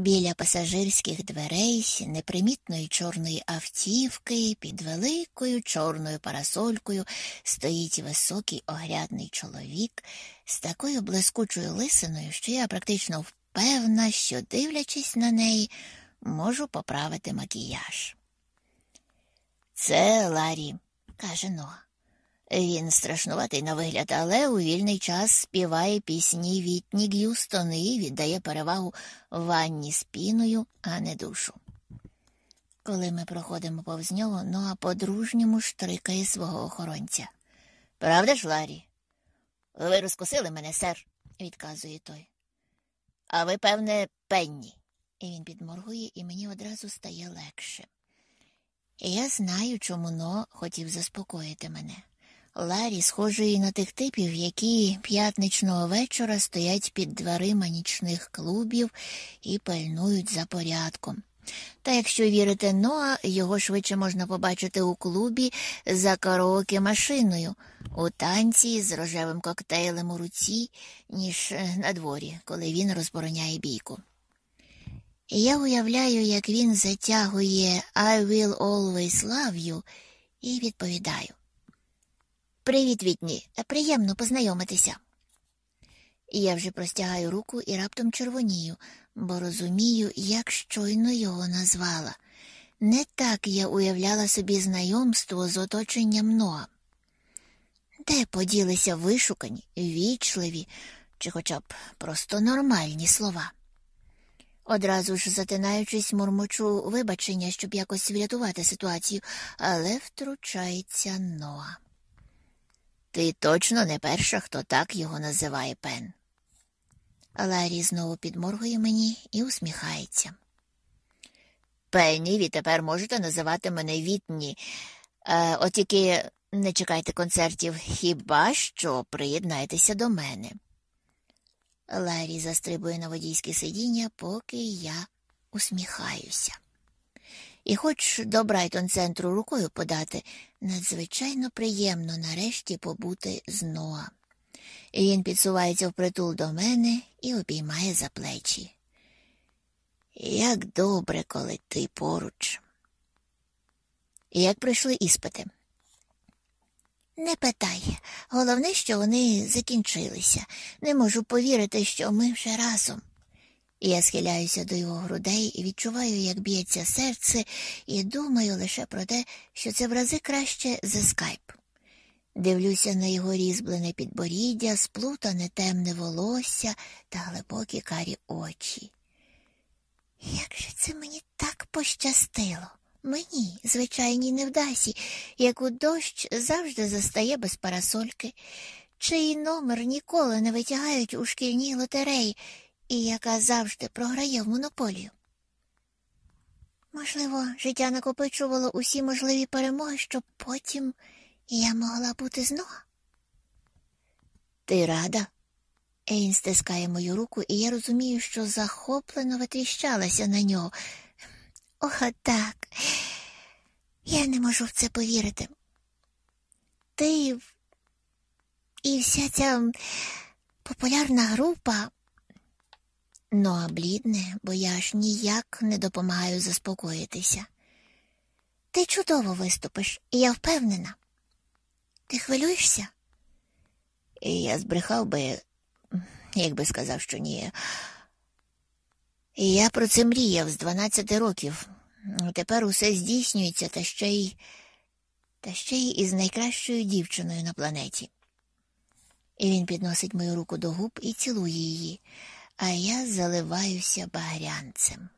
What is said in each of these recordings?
Біля пасажирських дверей непримітної чорної автівки під великою чорною парасолькою стоїть високий огрядний чоловік з такою блискучою лисиною, що я практично впевнена, що, дивлячись на неї, можу поправити макіяж. Це Ларі, каже Ноа. Він страшнуватий на вигляд, але у вільний час співає пісні Вітні Г'юстон і віддає перевагу ванні з піною, а не душу. Коли ми проходимо повз нього, Ноа по-дружньому штрикає свого охоронця. Правда ж, Ларі? Ви розкусили мене, сер, відказує той. А ви, певне, пенні. І він підморгує, і мені одразу стає легше. Я знаю, чому Но хотів заспокоїти мене. Ларі схожий на тих типів, які п'ятничного вечора стоять під дверима нічних клубів і пильнують за порядком. Та якщо вірити Ноа, його швидше можна побачити у клубі за караоке машиною, у танці з рожевим коктейлем у руці, ніж на дворі, коли він розбороняє бійку. Я уявляю, як він затягує I will always love you і відповідаю. Привіт, Вітні, приємно познайомитися. Я вже простягаю руку і раптом червонію, бо розумію, як щойно його назвала. Не так я уявляла собі знайомство з оточенням Ноа. Де поділися вишукані, вічливі чи хоча б просто нормальні слова. Одразу ж затинаючись, мурмочу вибачення, щоб якось врятувати ситуацію, але втручається Ноа. Ти точно не перша, хто так його називає Пен. Ларі знову підморгує мені і усміхається. Пенні, ви тепер можете називати мене Вітні, е, от тільки не чекайте концертів, хіба що приєднайтеся до мене. Ларі застрибує на водійське сидіння, поки я усміхаюся. І хоч до Брайтон центру рукою подати, надзвичайно приємно нарешті побути з Ноа. Він підсувається впритул до мене і обіймає за плечі. Як добре, коли ти поруч. Як пройшли іспити? Не питай. Головне, що вони закінчилися. Не можу повірити, що ми вже разом. Я схиляюся до його грудей і відчуваю, як б'ється серце, і думаю лише про те, що це в рази краще за скайп. Дивлюся на його різьблене підборіддя, сплутане темне волосся та глибокі карі очі. Як же це мені так пощастило? Мені, звичайній невдасі, як у дощ завжди застає без парасольки, чий номер ніколи не витягають у шкільній лотереї, і яка завжди програє в монополію. Можливо, життя накопичувало усі можливі перемоги, щоб потім я могла бути знову. Ти рада? Ейн стискає мою руку, і я розумію, що захоплено витріщалася на нього. О, так. Я не можу в це повірити. Ти і вся ця популярна група. Ноа блідне, бо я аж ніяк не допомагаю заспокоїтися. Ти чудово виступиш, і я впевнена. Ти хвилюєшся? І я збрехав би, якби сказав, що ні. І я про це мріяв з 12 років. Тепер усе здійснюється, та ще й та ще й із найкращою дівчиною на планеті. І він підносить мою руку до губ і цілує її, а я заливаюся багрянцем.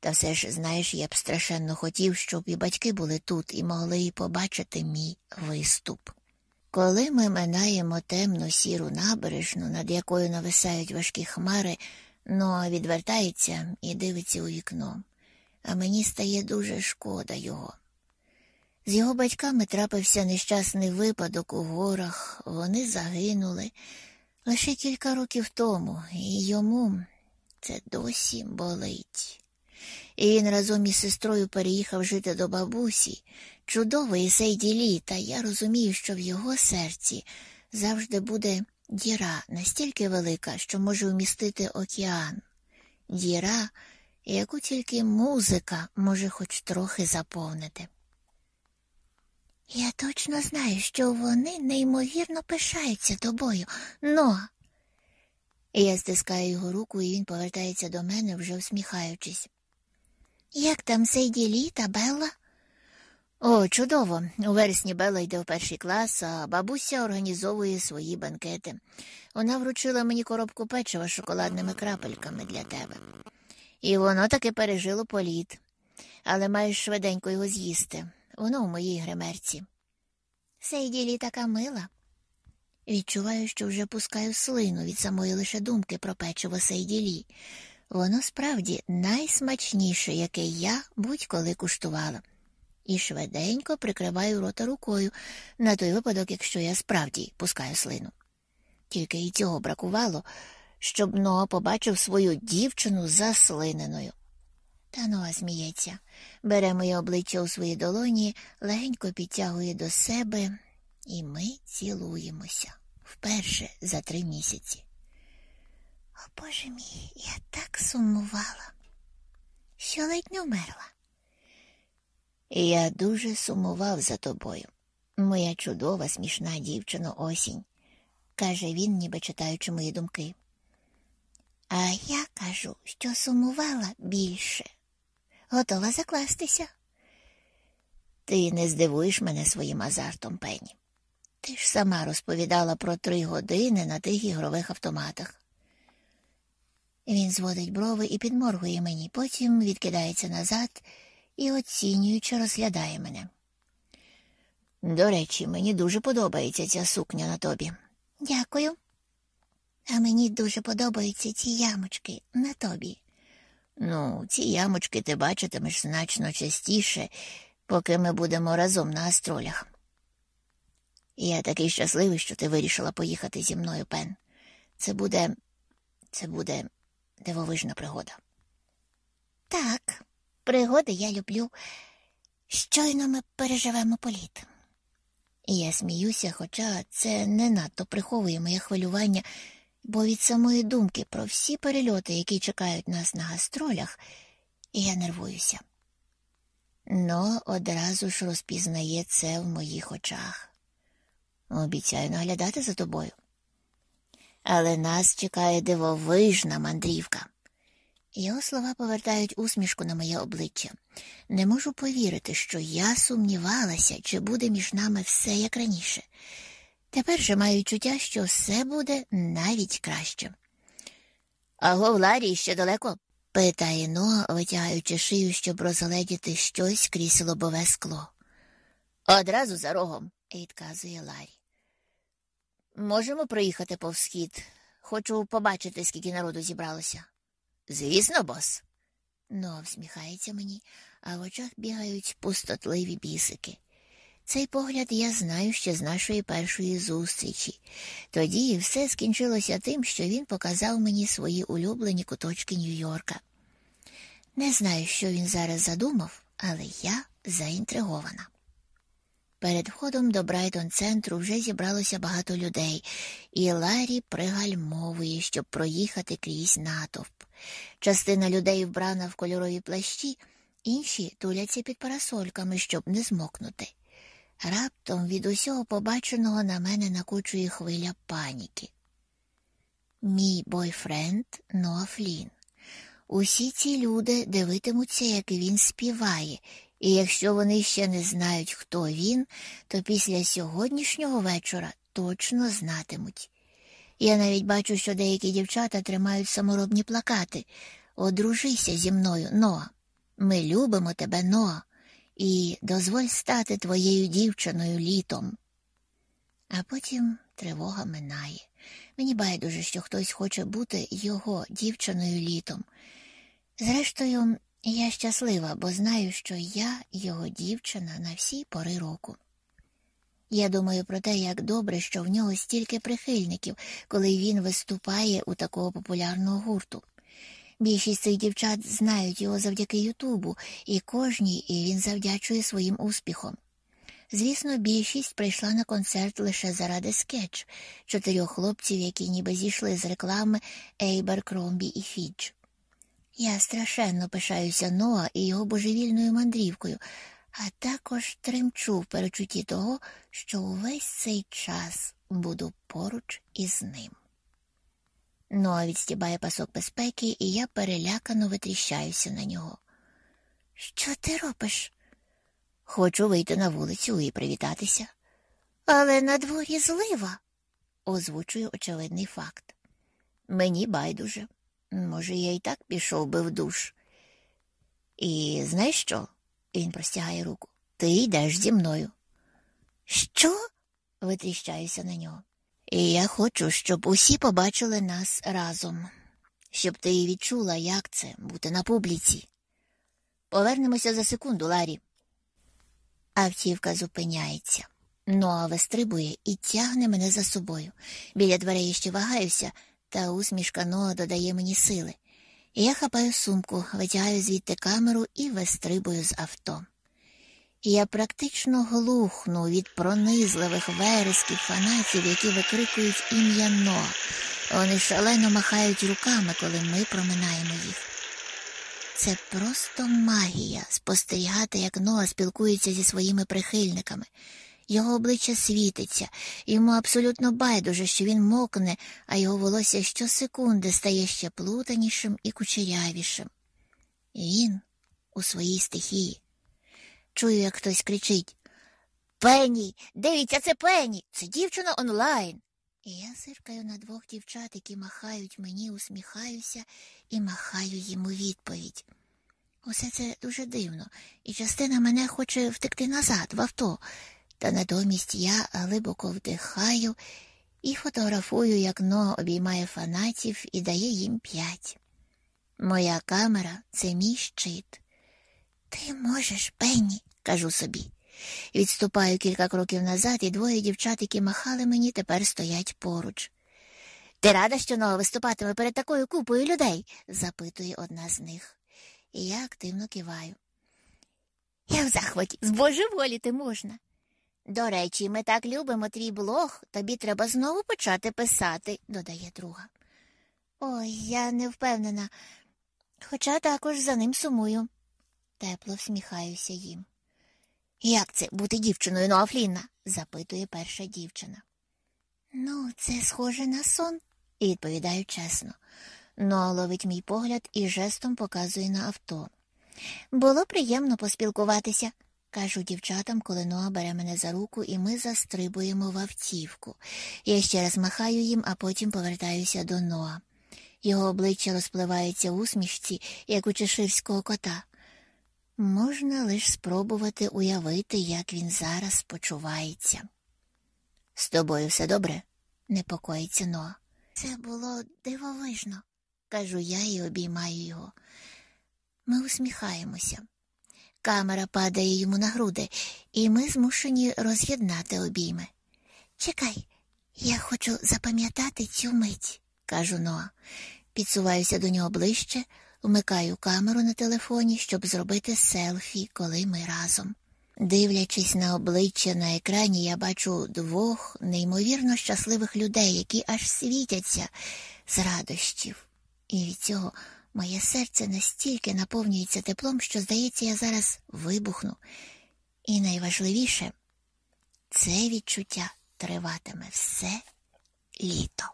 Та все ж, знаєш, я б страшенно хотів, щоб і батьки були тут і могли побачити мій виступ. Коли ми минаємо темну сіру набережну, над якою нависають важкі хмари, Ноа відвертається і дивиться у вікно, а мені стає дуже шкода його. З його батьками трапився нещасний випадок у горах, вони загинули лише кілька років тому, і йому це досі болить. І він разом із сестрою переїхав жити до бабусі, чудової Сейді Лі, та я розумію, що в його серці завжди буде діра настільки велика, що може вмістити океан. діра, яку тільки музика може хоч трохи заповнити. Я точно знаю, що вони неймовірно пишаються тобою, но. Я стискаю його руку, і він повертається до мене, вже усміхаючись. Як там Сейді Лі та Белла? О, чудово. У вересні Белла йде в перший клас, а бабуся організовує свої банкети. Вона вручила мені коробку печива з шоколадними крапельками для тебе. І воно таки пережило політ. Але маєш швиденько його з'їсти. Воно у моїй гримерці. Сейді Лі така мила. Відчуваю, що вже пускаю слину від самої лише думки про печиво Сейділі. Воно справді найсмачніше, яке я будь-коли куштувала, і швиденько прикриваю рота рукою на той випадок, якщо я справді пускаю слину. Тільки і цього бракувало, щоб Ноа побачив свою дівчину заслиненою. Та Ноа сміється, бере моє обличчя у свої долоні, легенько підтягує до себе і ми цілуємося вперше за три місяці. О Боже мій, я так сумувала, що ледь не вмерла. Я дуже сумував за тобою, моя чудова, смішна дівчина осінь, каже він, ніби читаючи мої думки. А я кажу, що сумувала більше. Готова закластися. Ти не здивуєш мене своїм азартом, Пенні. Ти ж сама розповідала про три години на тих ігрових автоматах. Він зводить брови і підморгує мені, потім відкидається назад і, оцінюючи, розглядає мене. До речі, мені дуже подобається ця сукня на тобі. Дякую. А мені дуже подобаються ці ямочки на тобі. Ну, ці ямочки ти бачитимеш значно частіше, поки ми будемо разом на астролях. Я такий щасливий, що ти вирішила поїхати зі мною, Пен. Це буде. це буде дивовижна пригода. Так, пригоди я люблю. Щойно ми переживемо політ. І я сміюся, хоча це не надто приховує моє хвилювання, бо від самої думки про всі перельоти, які чекають нас на гастролях, я нервуюся. Но одразу ж розпізнає це в моїх очах. Обіцяю наглядати за тобою. Але нас чекає дивовижна мандрівка. Його слова повертають усмішку на моє обличчя. Не можу повірити, що я сумнівалася, чи буде між нами все як раніше. Тепер же маю чуття, що все буде навіть краще. Аго, Ларі, ще далеко? питає Ноа, витягаючи шию, щоб розгледіти щось крізь лобове скло. Одразу за рогом, відказує Ларі. Можемо проїхати повз схід. Хочу побачити, скільки народу зібралося. Звісно, бос. Но всміхається мені, а в очах бігають пустотливі бісики. Цей погляд я знаю ще з нашої першої зустрічі. Тоді все скінчилося тим, що він показав мені свої улюблені куточки Нью-Йорка. Не знаю, що він зараз задумав, але я заінтригована. Перед входом до Брайтон центру вже зібралося багато людей, і Ларі пригальмовує, щоб проїхати крізь натовп. Частина людей вбрана в кольорові плащі, інші туляться під парасольками, щоб не змокнути. Раптом від усього побаченого на мене накучує хвиля паніки. Мій бойфренд Ноа Флін. Усі ці люди дивитимуться, як він співає, і якщо вони ще не знають, хто він, то після сьогоднішнього вечора точно знатимуть. Я навіть бачу, що деякі дівчата тримають саморобні плакати Одружися зі мною, Ноа. Ми любимо тебе, Ноа, і дозволь стати твоєю дівчиною літом. А потім тривога минає. Мені байдуже, що хтось хоче бути його дівчиною літом. Зрештою, я щаслива, бо знаю, що я його дівчина на всі пори року. Я думаю про те, як добре, що в нього стільки прихильників, коли він виступає у такого популярного гурту. Більшість цих дівчат знають його завдяки Ютубу, і кожній він завдячує своїм успіхом. Звісно, більшість прийшла на концерт лише заради скетч чотирьох хлопців, які ніби зійшли з реклами Еберкромбі і Фітч. Я страшенно пишаюся Ноа і його божевільною мандрівкою, а також тремчу в передчутті того, що увесь цей час буду поруч із ним. Ноа відстібає пасок безпеки, і я перелякано витріщаюся на нього. Що ти робиш? Хочу вийти на вулицю і привітатися. Але на дворі злива, озвучую очевидний факт. Мені байдуже. Може, я і так пішов би в душ. І знаєш що? Він простягає руку. Ти йдеш зі мною. Що? витріщаюся на нього. І я хочу, щоб усі побачили нас разом, щоб ти відчула, як це бути на публіці. Повернемося за секунду, Ларі. Автівка зупиняється. Ноа вистрибує і тягне мене за собою. Біля дверей я ще вагаюся, та усмішка Ноа додає мені сили. Я хапаю сумку, витягаю звідти камеру і вистрибую з авто. Я практично глухну від пронизливих вересків фанатів, які викрикують ім'я Ноа. Вони шалено махають руками, коли ми проминаємо їх. Це просто магія спостерігати, як Ноа спілкується зі своїми прихильниками. Його обличчя світиться, йому абсолютно байдуже, що він мокне, а його волосся щосекунди стає ще плутанішим і кучерявішим. Він у своїй стихії. Чую, як хтось кричить Пенні, дивіться, це Пенні, це дівчина онлайн. І я зиркаю на двох дівчат, які махають мені, усміхаюся і махаю їм у відповідь. Усе це дуже дивно, і частина мене хоче втекти назад, в авто, та натомість я глибоко вдихаю і фотографую, як Но обіймає фанатів і дає їм п'ять. Моя камера це мій щит. Ти можеш, Пенні, кажу собі. Відступаю кілька кроків назад, і двоє дівчат, які махали мені, тепер стоять поруч. Ти рада, що Ноа виступатиме перед такою купою людей? запитує одна з них. І я активно киваю. Я в захваті, збожеволіти можна. До речі, ми так любимо твій блог, тобі треба знову почати писати, додає друга. Ой, я не впевнена, хоча також за ним сумую. Тепло всміхаюся їм. Як це бути дівчиною Ноафліна? запитує перша дівчина. Ну, це схоже на сон, відповідаю чесно. Ноа ловить мій погляд і жестом показує на авто. Було приємно поспілкуватися, кажу дівчатам, коли Ноа бере мене за руку, і ми застрибуємо в автівку. Я ще раз махаю їм, а потім повертаюся до Ноа. Його обличчя розпливається усмішці, як у чеширського кота. Можна лише спробувати уявити, як він зараз почувається. З тобою все добре? непокоїться Ноа. Це було дивовижно, кажу я і обіймаю його. Ми усміхаємося. Камера падає йому на груди, і ми змушені роз'єднати обійми. Чекай, я хочу запам'ятати цю мить, кажу Ноа. Підсуваюся до нього ближче, вмикаю камеру на телефоні, щоб зробити селфі, коли ми разом. Дивлячись на обличчя на екрані, я бачу двох неймовірно щасливих людей, які аж світяться з радощів. І від цього моє серце настільки наповнюється теплом, що, здається, я зараз вибухну. І найважливіше, це відчуття триватиме все літо.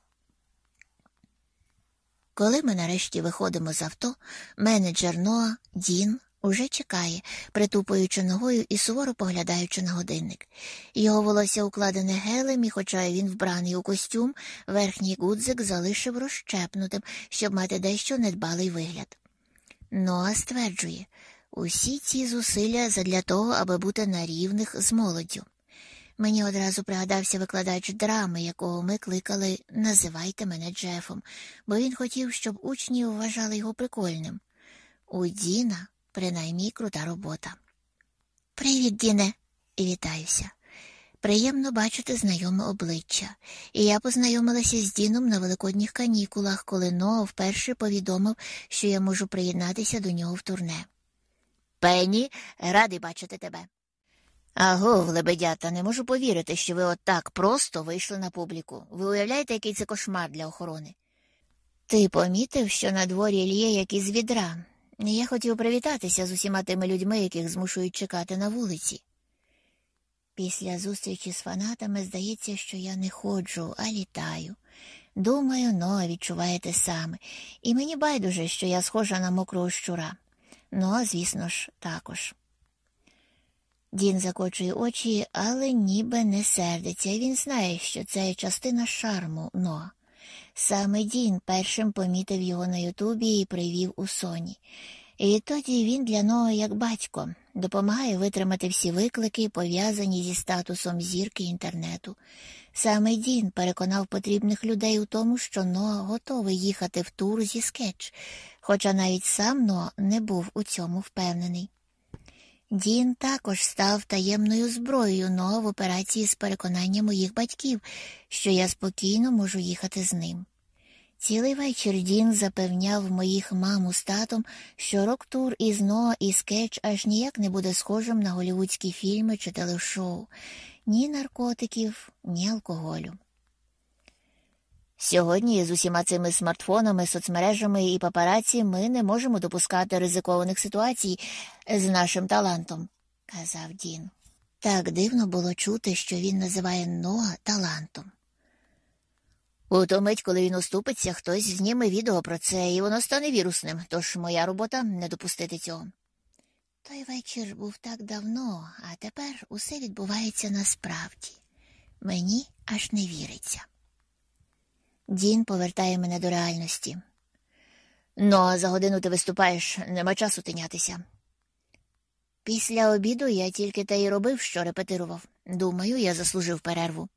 Коли ми нарешті виходимо з авто, менеджер Ноа Дін уже чекає, притупуючи ногою і суворо поглядаючи на годинник. Його волосся укладене гелем, і, хоча він вбраний у костюм, верхній гудзик залишив розщепнутим, щоб мати дещо недбалий вигляд. Ноа стверджує усі ці зусилля задля того, аби бути на рівних з молоддю. Мені одразу пригадався викладач драми, якого ми кликали Називайте мене Джефом, бо він хотів, щоб учні вважали його прикольним. У Діна, принаймні, крута робота. Привіт, Діне, і вітаюся. Приємно бачити знайоме обличчя, і я познайомилася з Діном на великодніх канікулах, коли Ноа вперше повідомив, що я можу приєднатися до нього в турне. Пенні, радий бачити тебе. Аго, лебедята, не можу повірити, що ви отак просто вийшли на публіку. Ви уявляєте, який це кошмар для охорони? Ти помітив, що на дворі лє як відра. Я хотів привітатися з усіма тими людьми, яких змушують чекати на вулиці. Після зустрічі з фанатами здається, що я не ходжу, а літаю. Думаю, Ноа відчуває те саме, і мені байдуже, що я схожа на мокрого щура. Ну, звісно ж, також. Дін закочує очі, але ніби не сердиться, він знає, що це частина шарму Ноа. Саме Дін першим помітив його на Ютубі і привів у Соні. І тоді він для Ноа як батько допомагає витримати всі виклики, пов'язані зі статусом зірки інтернету. Саме Дін переконав потрібних людей у тому, що Ноа готовий їхати в тур зі скетч, хоча навіть сам Ноа не був у цьому впевнений. Дін також став таємною зброєю Ноа в операції з переконанням моїх батьків, що я спокійно можу їхати з ним. Цілий вечір Дін запевняв моїх маму з татом, що рок-тур із Ноа і скетч аж ніяк не буде схожим на голівудські фільми чи телешоу, ні наркотиків, ні алкоголю. Сьогодні з усіма цими смартфонами, соцмережами і папараці ми не можемо допускати ризикованих ситуацій з нашим талантом, казав Дін. Так дивно було чути, що він називає Ноа талантом. У ту мить, коли він уступиться, хтось зніме відео про це, і воно стане вірусним, тож моя робота не допустити цього. Той вечір був так давно, а тепер усе відбувається насправді. Мені аж не віриться. Дін повертає мене до реальності. Ну, а за годину ти виступаєш, нема часу тинятися. Після обіду я тільки те й робив, що репетирував. Думаю, я заслужив перерву.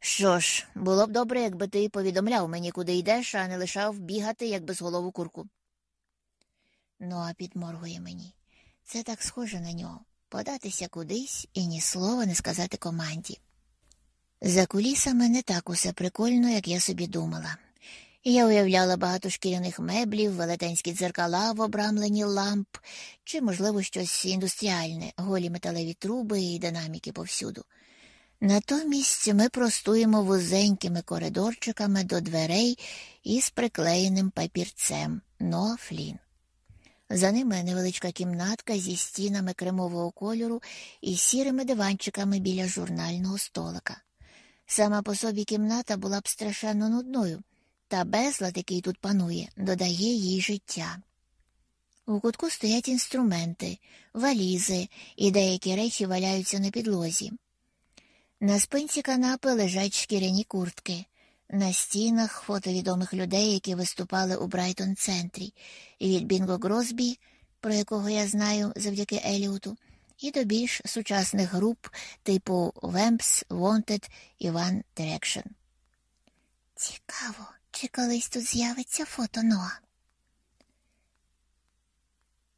Що ж, було б добре, якби ти повідомляв мені, куди йдеш, а не лишав бігати, як безголову курку. Ну, а підморгує мені. Це так схоже на нього податися кудись і ні слова не сказати команді. За кулісами не так усе прикольно, як я собі думала. Я уявляла багато шкіряних меблів, велетенські дзеркала в обрамленні ламп, чи, можливо, щось індустріальне, голі металеві труби і динаміки повсюду. Натомість ми простуємо вузенькими коридорчиками до дверей із приклеєним папірцем «Но Флін». За ними невеличка кімнатка зі стінами кремового кольору і сірими диванчиками біля журнального столика. Сама по собі кімната була б страшенно нудною, та безлад, який тут панує, додає їй життя. У кутку стоять інструменти, валізи і деякі речі валяються на підлозі. На спинці канапи лежать шкіряні куртки, на стінах фото відомих людей, які виступали у Брайтон центрі, від Бінго Гросбі, про якого я знаю завдяки Еліоту, і до більш сучасних груп типу Вемпс, Wanted і One Direction. Цікаво, чи колись тут з'явиться фото Ноа.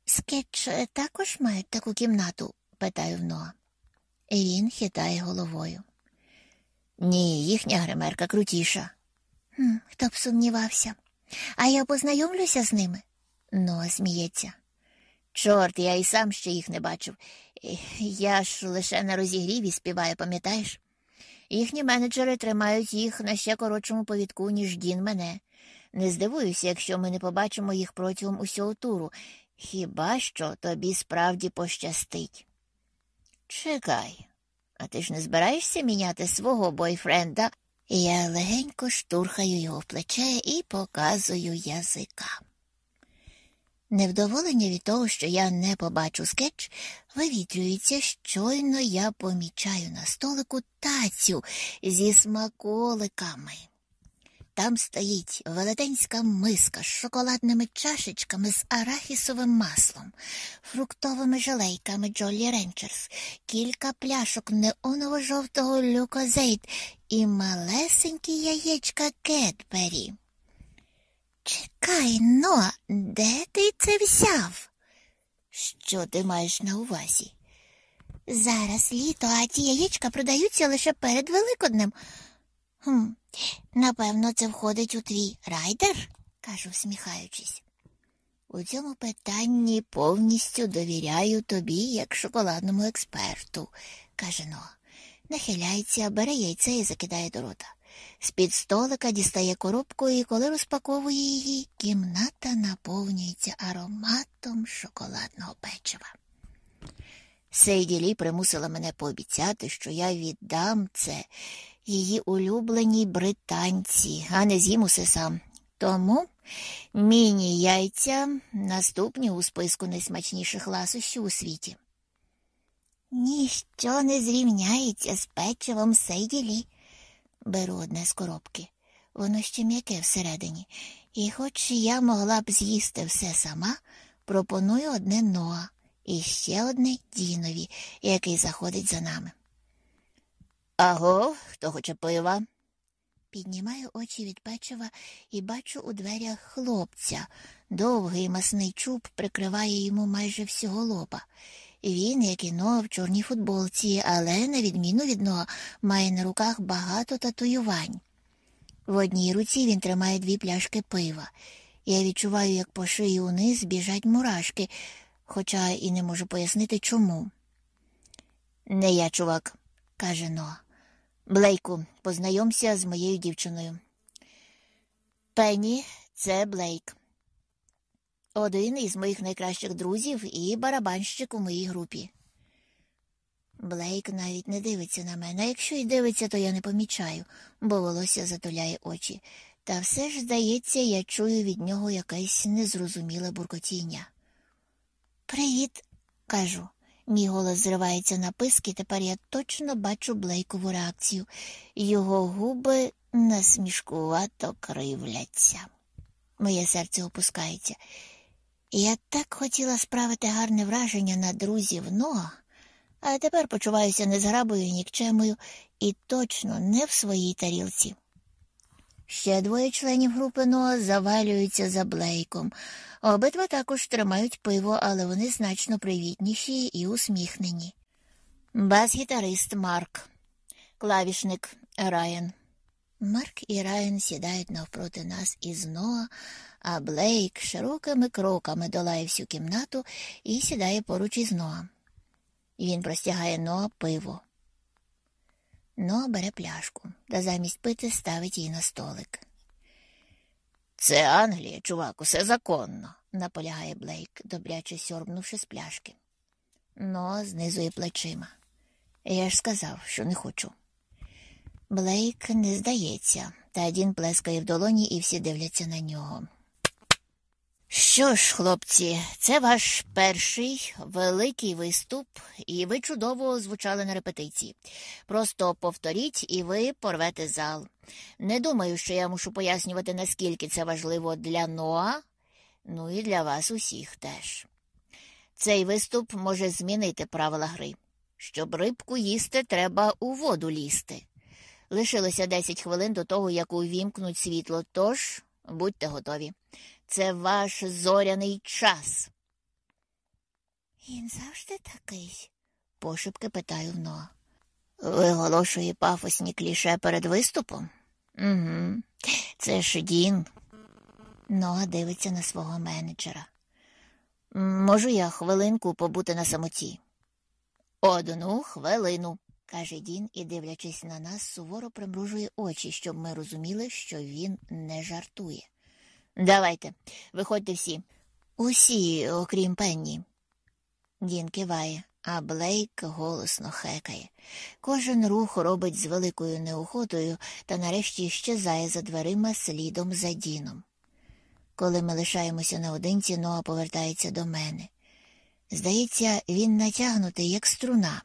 Скетч також мають таку кімнату? питаю в Ноа. Він хитає головою. Ні, їхня гримерка крутіша. Хм, Хто б сумнівався. А я познайомлюся з ними? Ноа сміється. Чорт, я і сам ще їх не бачив. Я ж лише на розігріві співаю, пам'ятаєш? Їхні менеджери тримають їх на ще коротшому повідку, ніж Дін мене. Не здивуюся, якщо ми не побачимо їх протягом усього туру. Хіба що тобі справді пощастить? Чекай, а ти ж не збираєшся міняти свого бойфренда? Я легенько штурхаю його в плече і показую язика. Невдоволення від того, що я не побачу скетч, вивітрюється, щойно я помічаю на столику тацю зі смаколиками. Там стоїть велетенська миска з шоколадними чашечками з арахісовим маслом, фруктовими желейками Джолі Ренчерс, кілька пляшок неоново-жовтого люкозейт і малесенькі яєчка Кетбері. Чекай но, де ти це взяв? Що ти маєш на увазі? Зараз літо, а ті яєчка продаються лише перед Великоднем. Хм, Напевно, це входить у твій райдер, кажу, всміхаючись. У цьому питанні повністю довіряю тобі, як шоколадному експерту, каже Ноа. Нахиляється, бере яйце і закидає до рота. З-під столика дістає коробку і коли розпаковує її, кімната наповнюється ароматом шоколадного печива. Сейді Лі примусила мене пообіцяти, що я віддам це її улюбленій британці, а не з'їм усе сам. Тому міні яйця наступні у списку найсмачніших ласощів у світі. Ніщо не зрівняється з печивом Сейділі. Беру одне з коробки. Воно ще м'яке всередині. І хоч я могла б з'їсти все сама, пропоную одне Ноа і ще одне Дінові, який заходить за нами. Аго, хто хоче пива? Піднімаю очі від печива і бачу у дверях хлопця. Довгий масний чуб прикриває йому майже всього лоба. Він, як і Ноа, в чорній футболці, але, на відміну від Ноа, має на руках багато татуювань. В одній руці він тримає дві пляшки пива. Я відчуваю, як по шиї униз біжать мурашки, хоча і не можу пояснити чому. Не я, чувак, каже Ноа. Блейку, познайомся з моєю дівчиною. Пенні, це Блейк. Один із моїх найкращих друзів і барабанщик у моїй групі. Блейк навіть не дивиться на мене. Якщо й дивиться, то я не помічаю, бо волосся затуляє очі. Та все ж, здається, я чую від нього якесь незрозуміле буркотіння. Привіт, кажу. Мій голос зривається на писки, тепер я точно бачу Блейкову реакцію. Його губи насмішкувато кривляться. Моє серце опускається. Я так хотіла справити гарне враження на друзів Ноа, а тепер почуваюся незграбою і нікчемою і точно не в своїй тарілці. Ще двоє членів групи Ноа завалюються за Блейком. Обидва також тримають пиво, але вони значно привітніші і усміхнені. Бас-гітарист Марк, клавішник Райан. Марк і Райан сідають навпроти нас із Ноа, а Блейк широкими кроками долає всю кімнату і сідає поруч із Ноа. Він простягає Ноа пиво. Ноа бере пляшку та замість пити ставить її на столик. Це Англія, чувак, усе законно, наполягає Блейк, добряче сьорбнувши з пляшки. Ноа знизує плечима. Я ж сказав, що не хочу. Блейк не здається, та Дін плескає в долоні і всі дивляться на нього. Що ж, хлопці, це ваш перший великий виступ, і ви чудово звучали на репетиції. Просто повторіть, і ви порвете зал. Не думаю, що я мушу пояснювати, наскільки це важливо для Ноа, ну і для вас усіх теж. Цей виступ може змінити правила гри. Щоб рибку їсти, треба у воду лізти. Лишилося 10 хвилин до того, як увімкнуть світло, тож будьте готові. Це ваш зоряний час. Він завжди такий, пошепки питаю в Ноа. Виголошує пафосні кліше перед виступом? Угу. Це ж Дін. Ноа дивиться на свого менеджера. Можу я хвилинку побути на самоті? Одну хвилину, каже Дін і, дивлячись на нас, суворо примружує очі, щоб ми розуміли, що він не жартує. Давайте, виходьте всі. Усі, окрім Пенні. Дін киває, а Блейк голосно хекає. Кожен рух робить з великою неохотою та нарешті щезає за дверима слідом за Діном. Коли ми лишаємося наодинці, Ноа повертається до мене. Здається, він натягнутий, як струна.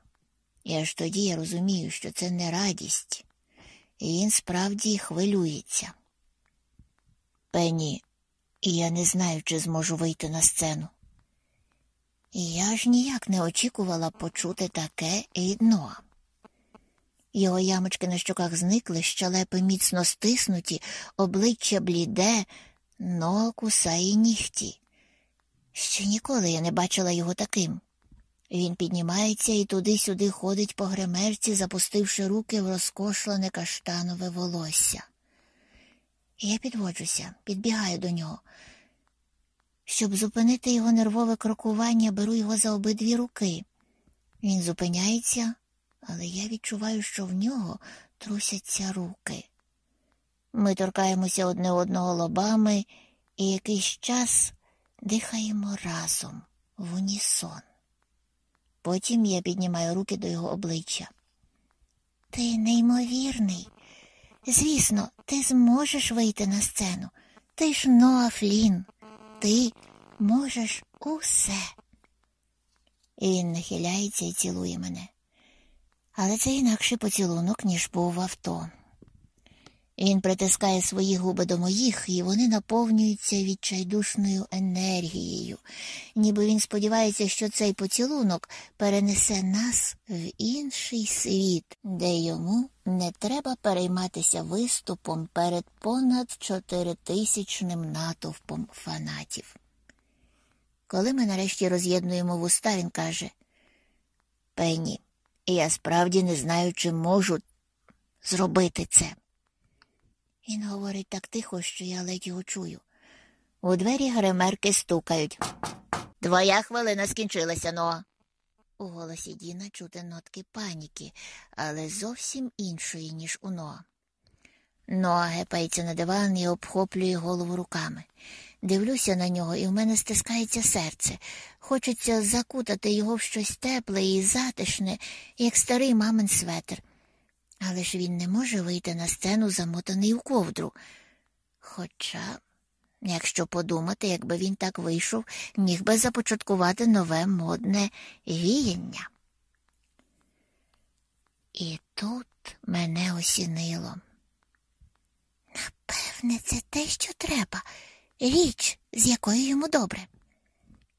І аж тоді я розумію, що це не радість, і він справді хвилюється. Пенні, я не знаю, чи зможу вийти на сцену. Я ж ніяк не очікувала почути таке від. Його ямочки на щоках зникли, щелепи міцно стиснуті, обличчя бліде, но кусає нігті. Ще ніколи я не бачила його таким. Він піднімається і туди-сюди ходить по гримерці, запустивши руки в розкошлене каштанове волосся. Я підводжуся, підбігаю до нього. Щоб зупинити його нервове крокування, беру його за обидві руки. Він зупиняється, але я відчуваю, що в нього трусяться руки. Ми торкаємося одне одного лобами і якийсь час дихаємо разом в унісон. Потім я піднімаю руки до його обличчя. Ти неймовірний. Звісно, ти зможеш вийти на сцену. Ти ж Ноа Флін. Ти можеш усе. І він нахиляється і цілує мене. Але це інакший поцілунок, ніж був в авто. Він притискає свої губи до моїх, і вони наповнюються відчайдушною енергією, ніби він сподівається, що цей поцілунок перенесе нас в інший світ, де йому не треба перейматися виступом перед понад чотиритисячним натовпом фанатів. Коли ми нарешті роз'єднуємо вуста, він каже Пенні, я справді не знаю, чи можу зробити це. Він говорить так тихо, що я ледь його чую. У двері гримерки стукають. Твоя хвилина скінчилася, Ноа. У голосі Діна чути нотки паніки, але зовсім іншої, ніж у Ноа. Ноа гепається на диван і обхоплює голову руками. Дивлюся на нього, і в мене стискається серце. Хочеться закутати його в щось тепле і затишне, як старий мамин светр. Але ж він не може вийти на сцену, замотаний у ковдру. Хоча, якщо подумати, якби він так вийшов, міг би започаткувати нове модне віяння. І тут мене осінило. Напевне, це те, що треба, річ, з якою йому добре.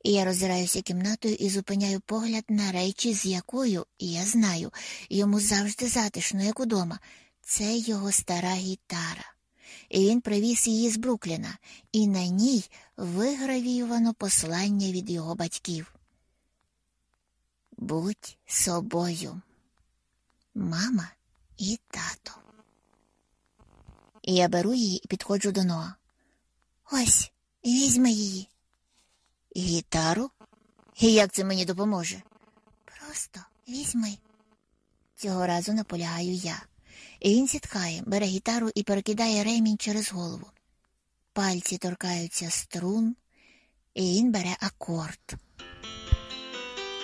Я роззираюся кімнатою і зупиняю погляд на речі, з якою, і я знаю, йому завжди затишно, як удома. Це його стара гітара. І він привіз її з Брукліна, і на ній вигравіювано послання від його батьків. Будь собою, мама і тато. І я беру її і підходжу до Ноа. Ось, візьми її. Гітару? І як це мені допоможе? Просто візьми. Цього разу наполягаю я. І він зітхає, бере гітару і перекидає ремінь через голову. Пальці торкаються струн, і він бере акорд.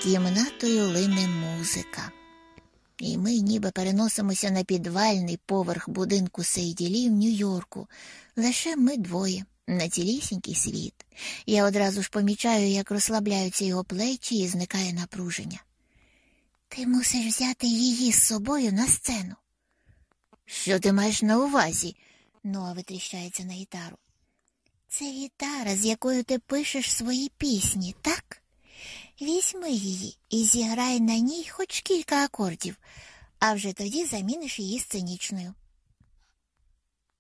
Кімнатою лине музика. І ми ніби переносимося на підвальний поверх будинку Сейділі в Нью-Йорку. Лише ми двоє на цілісінький світ. Я одразу ж помічаю, як розслабляються його плечі і зникає напруження. Ти мусиш взяти її з собою на сцену. Що ти маєш на увазі? Ноа витріщається на гітару. Це гітара, з якою ти пишеш свої пісні, так? Візьми її і зіграй на ній хоч кілька акордів, а вже тоді заміниш її сценічною.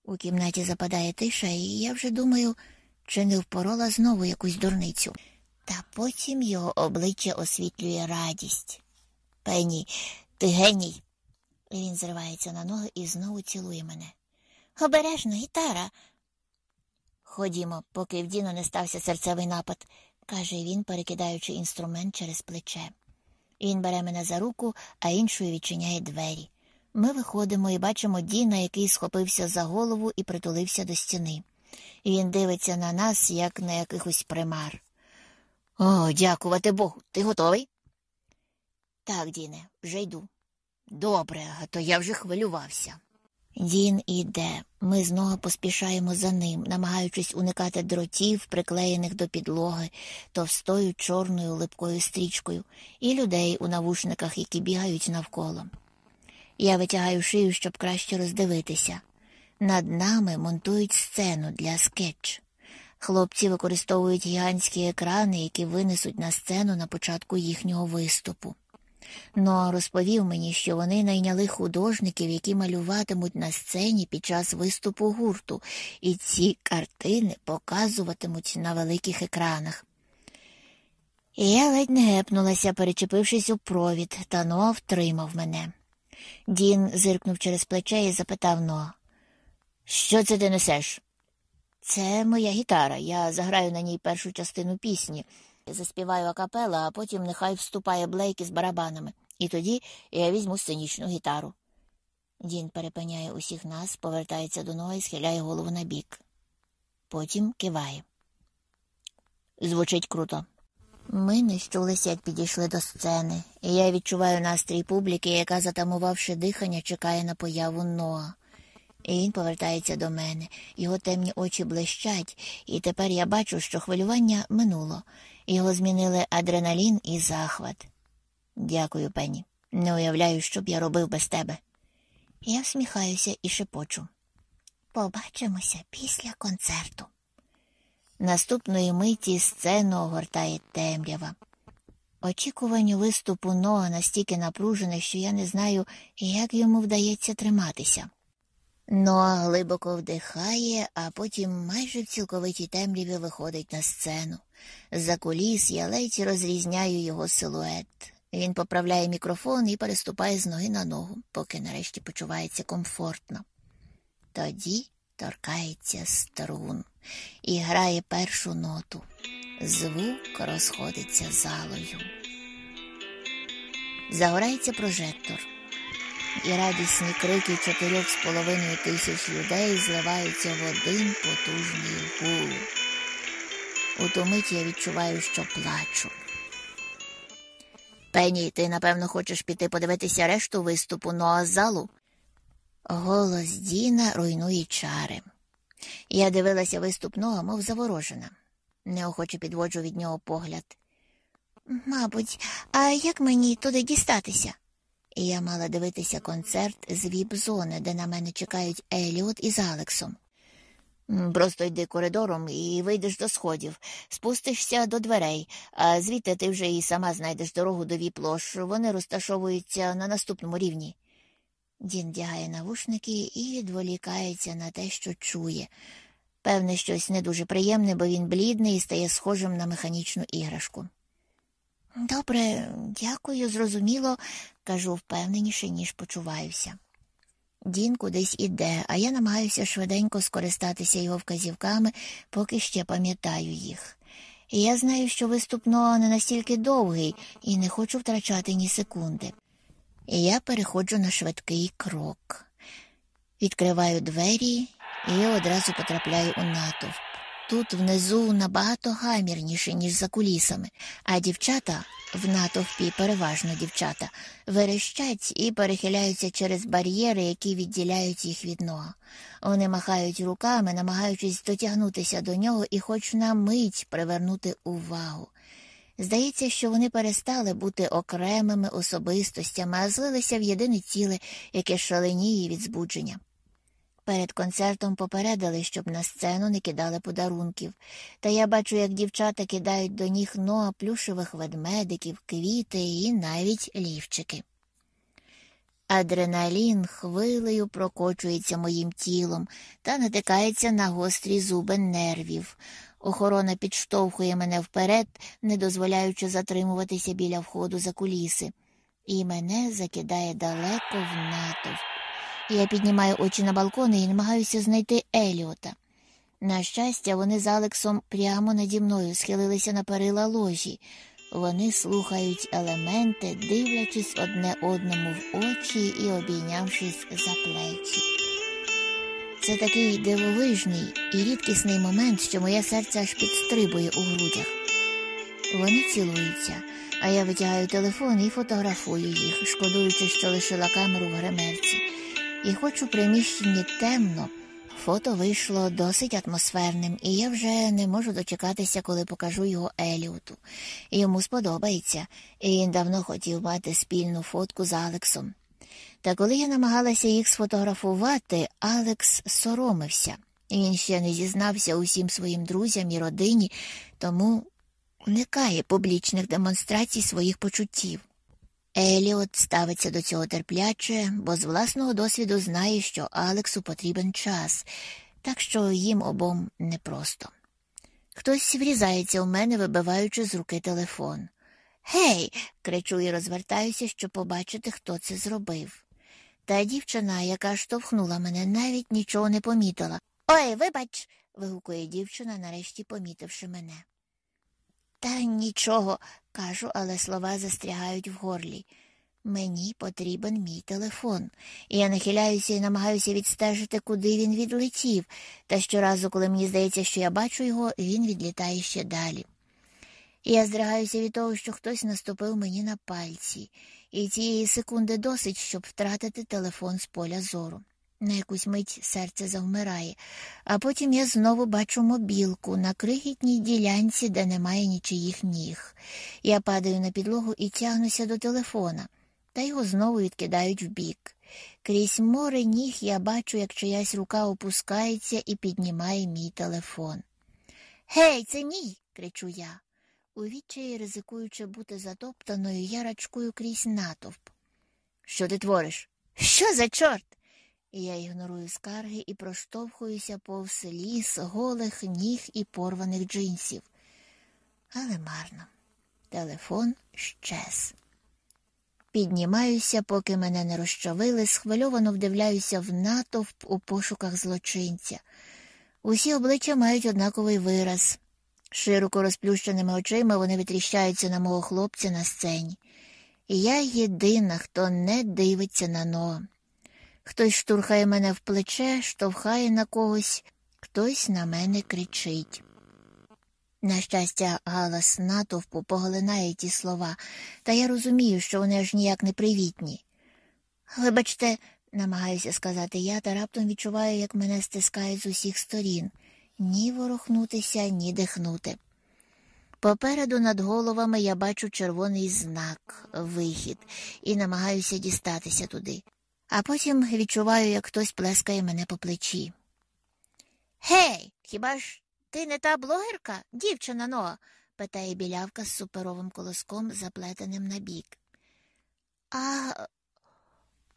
У кімнаті западає тиша, і я вже думаю, чи не впорола знову якусь дурницю. Та потім його обличчя освітлює радість. Пенні, ти геній. Він зривається на ноги і знову цілує мене. Обережно, гітара. Ходімо, поки в Діно не стався серцевий напад, каже він, перекидаючи інструмент через плече. Він бере мене за руку, а іншою відчиняє двері. Ми виходимо і бачимо Діна, який схопився за голову і притулився до стіни. Він дивиться на нас, як на якихось примар. О, дякувати Богу. Ти готовий? Так, Діне, вже йду. Добре, а то я вже хвилювався. Дін іде. Ми знову поспішаємо за ним, намагаючись уникати дротів, приклеєних до підлоги, товстою чорною липкою стрічкою, і людей у навушниках, які бігають навколо. Я витягаю шию, щоб краще роздивитися. Над нами монтують сцену для скетч. Хлопці використовують гігантські екрани, які винесуть на сцену на початку їхнього виступу. Но розповів мені, що вони найняли художників, які малюватимуть на сцені під час виступу гурту, і ці картини показуватимуть на великих екранах. І я ледь не гепнулася, перечепившись у провід, та Ноа втримав мене. Дін зиркнув через плече і запитав Ноа. Що це ти несеш? Це моя гітара. Я заграю на ній першу частину пісні. Заспіваю акапела, а потім нехай вступає Блейк із барабанами. І тоді я візьму сценічну гітару. Дін перепиняє усіх нас, повертається до нього і схиляє голову на бік. Потім киває. Звучить круто. Ми не щулися, як підійшли до сцени, і я відчуваю настрій публіки, яка, затамувавши дихання, чекає на появу Ноа. І він повертається до мене, його темні очі блищать, і тепер я бачу, що хвилювання минуло. Його змінили адреналін і захват. Дякую, Пенні. Не уявляю, що б я робив без тебе. Я всміхаюся і шепочу. Побачимося після концерту. Наступної миті сцену огортає темрява. Очікування виступу Ноа настільки напружене, що я не знаю, як йому вдається триматися. Ноа глибоко вдихає, а потім майже в цілковитій темряві виходить на сцену. За куліс я ледь розрізняю його силует. Він поправляє мікрофон і переступає з ноги на ногу, поки нарешті почувається комфортно. Тоді торкається струн і грає першу ноту. Звук розходиться залою. Загорається прожектор, і радісні крики чотирьох з половиною тисяч людей зливаються в один потужний гул. У ту мить я відчуваю, що плачу. Пені, ти, напевно, хочеш піти подивитися решту виступу Ноа залу? Голос Діна руйнує чари. Я дивилася виступ Ноа, мов заворожена. Неохоче підводжу від нього погляд. Мабуть, а як мені туди дістатися? Я мала дивитися концерт з віп-зони, де на мене чекають Еліот із Алексом. Просто йди коридором і вийдеш до сходів, спустишся до дверей, а звідти ти вже і сама знайдеш дорогу до віп-лож. Вони розташовуються на наступному рівні. Дін вдягає навушники і відволікається на те, що чує. Певне, щось не дуже приємне, бо він блідний і стає схожим на механічну іграшку. Добре, дякую, зрозуміло, кажу впевненіше, ніж почуваюся. Дін кудись іде, а я намагаюся швиденько скористатися його вказівками, поки ще пам'ятаю їх. Я знаю, що виступ Ноа не настільки довгий і не хочу втрачати ні секунди. І я переходжу на швидкий крок. Відкриваю двері і одразу потрапляю у натовп. Тут внизу набагато гамірніше, ніж за кулісами, а дівчата в натовпі, переважно дівчата, верещать і перехиляються через бар'єри, які відділяють їх від нога. Вони махають руками, намагаючись дотягнутися до нього і хоч на мить привернути увагу. Здається, що вони перестали бути окремими особистостями, а злилися в єдине ціле, яке шаленіє від збудження. Перед концертом попередили, щоб на сцену не кидали подарунків, та я бачу, як дівчата кидають до ніг ноа плюшевих ведмедиків, квіти і навіть лівчики. Адреналін хвилею прокочується моїм тілом та натикається на гострі зуби нервів. Охорона підштовхує мене вперед, не дозволяючи затримуватися біля входу за куліси, і мене закидає далеко в натовп. Я піднімаю очі на балкони і намагаюся знайти Еліота. На щастя, вони з Алексом прямо наді мною схилилися на перила ложі. Вони слухають елементи, дивлячись одне одному в очі і обійнявшись за плечі. Це такий дивовижний і рідкісний момент, що моє серце аж підстрибує у грудях. Вони цілуються, а я витягаю телефон і фотографую їх, шкодуючи, що лишила камеру в гримерці. І хоч у приміщенні темно, фото вийшло досить атмосферним, і я вже не можу дочекатися, коли покажу його Еліоту. Йому сподобається, і він давно хотів мати спільну фотку з Алексом. Та коли я намагалася їх сфотографувати, Алекс соромився. Він ще не зізнався усім своїм друзям і родині, тому уникає публічних демонстрацій своїх почуттів. Еліот ставиться до цього терпляче, бо з власного досвіду знає, що Алексу потрібен час, так що їм обом непросто. Хтось врізається у мене, вибиваючи з руки телефон. Гей. кричу і розвертаюся, щоб побачити, хто це зробив. Та дівчина, яка штовхнула мене, навіть нічого не помітила. Ой, вибач. вигукує дівчина, нарешті помітивши мене. Та нічого, кажу, але слова застрягають в горлі. Мені потрібен мій телефон, я нахиляюся і намагаюся відстежити, куди він відлетів, та щоразу, коли мені здається, що я бачу його, він відлітає ще далі. Я здригаюся від того, що хтось наступив мені на пальці, і цієї секунди досить, щоб втратити телефон з поля зору. На якусь мить серце завмирає, а потім я знову бачу мобілку на крихітній ділянці, де немає нічиїх ніг. Я падаю на підлогу і тягнуся до телефона, та його знову відкидають вбік. Крізь море ніг я бачу, як чиясь рука опускається і піднімає мій телефон. Гей, це мій. кричу я. У відчаї, ризикуючи бути затоптаною, я рачкую крізь натовп. Що ти твориш? Що за чорт? Я ігнорую скарги і проштовхуюся повз ліс голих ніг і порваних джинсів. Але марно. Телефон щез. Піднімаюся, поки мене не розчавили, схвильовано вдивляюся в натовп у пошуках злочинця. Усі обличчя мають однаковий вираз. Широко розплющеними очима вони витріщаються на мого хлопця на сцені. І я єдина, хто не дивиться на Ноа. Хтось штурхає мене в плече, штовхає на когось, хтось на мене кричить. На щастя, галас натовпу поглинає ті слова, та я розумію, що вони аж ніяк не привітні. Вибачте, намагаюся сказати я, та раптом відчуваю, як мене стискають з усіх сторін ні ворухнутися, ні дихнути. Попереду над головами я бачу червоний знак, вихід, і намагаюся дістатися туди а потім відчуваю, як хтось плескає мене по плечі. Гей, хіба ж ти не та блогерка, дівчина Ноа? питає білявка з суперовим колоском, заплетеним на бік. А.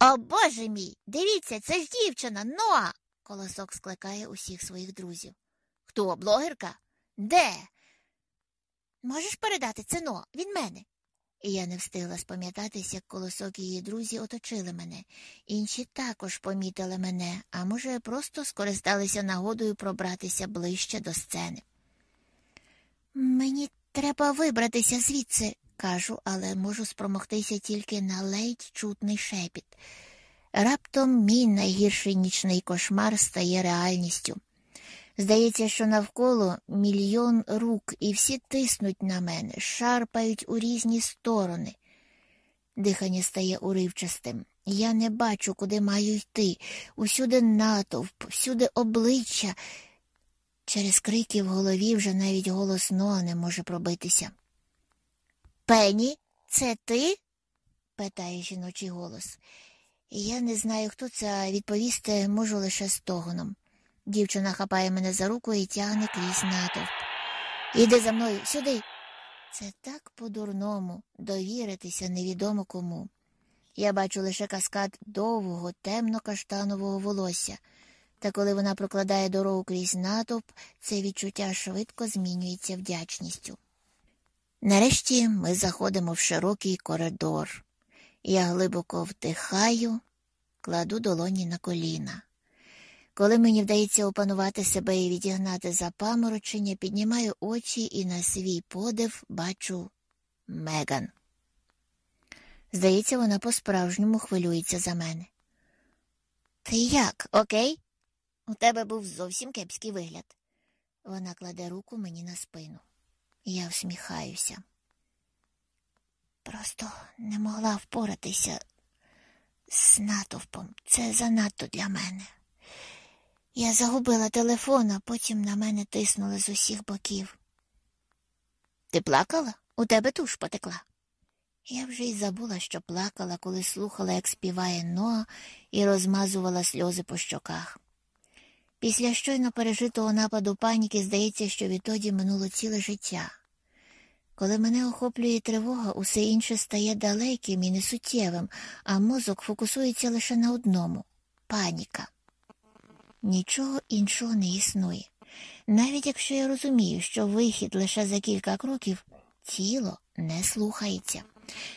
О Боже мій, дивіться, це ж дівчина Ноа. Колосок скликає усіх своїх друзів. Хто, блогерка? Де? Можеш передати це Ноа від мене? І я не встигла спам'ятатись, як колосок її друзі оточили мене. Інші також помітили мене, а може, просто скористалися нагодою пробратися ближче до сцени. Мені треба вибратися звідси, кажу, але можу спромогтися тільки на ледь чутний шепіт. Раптом мій найгірший нічний кошмар стає реальністю. Здається, що навколо мільйон рук, і всі тиснуть на мене, шарпають у різні сторони. Дихання стає уривчастим. Я не бачу, куди маю йти. Усюди натовп, всюди обличчя. Через крики в голові вже навіть голосно не може пробитися. Пені, це ти? питає жіночий голос. Я не знаю, хто це, а відповісти можу лише стогоном. Дівчина хапає мене за руку і тягне крізь натовп. Іди за мною сюди. Це так по-дурному довіритися невідомо кому. Я бачу лише каскад довгого, темно-каштанового волосся, та коли вона прокладає дорогу крізь натовп, це відчуття швидко змінюється вдячністю. Нарешті ми заходимо в широкий коридор. Я глибоко вдихаю, кладу долоні на коліна. Коли мені вдається опанувати себе і відігнати запаморочення, піднімаю очі і на свій подив бачу Меган. Здається, вона по-справжньому хвилюється за мене. Ти як, окей? У тебе був зовсім кепський вигляд. Вона кладе руку мені на спину. Я всміхаюся. Просто не могла впоратися з натовпом. Це занадто для мене. Я загубила телефон, а потім на мене тиснули з усіх боків. Ти плакала? У тебе туш потекла. Я вже й забула, що плакала, коли слухала, як співає Ноа, і розмазувала сльози по щоках. Після щойно пережитого нападу паніки здається, що відтоді минуло ціле життя. Коли мене охоплює тривога, усе інше стає далеким і несуттєвим, а мозок фокусується лише на одному паніка. Нічого іншого не існує. Навіть якщо я розумію, що вихід лише за кілька кроків, тіло не слухається,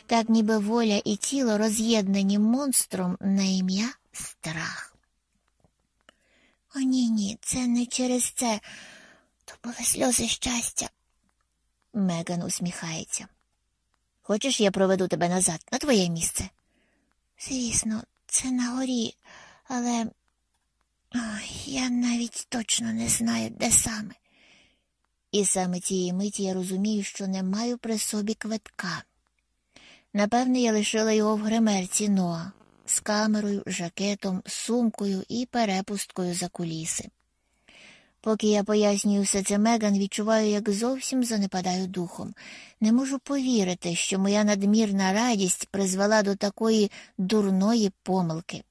так ніби воля і тіло роз'єднані монстром на ім'я страх. О, ні, ні, це не через це. То були сльози щастя. Меган усміхається. Хочеш, я проведу тебе назад, на твоє місце? Звісно, це на горі, але Я навіть точно не знаю, де саме. І саме цієї миті я розумію, що не маю при собі квитка. Напевне, я лишила його в гримерці Ноа з камерою, жакетом, сумкою і перепусткою за куліси. Поки я пояснюю все це Меган, відчуваю, як зовсім занепадаю духом. Не можу повірити, що моя надмірна радість призвела до такої дурної помилки.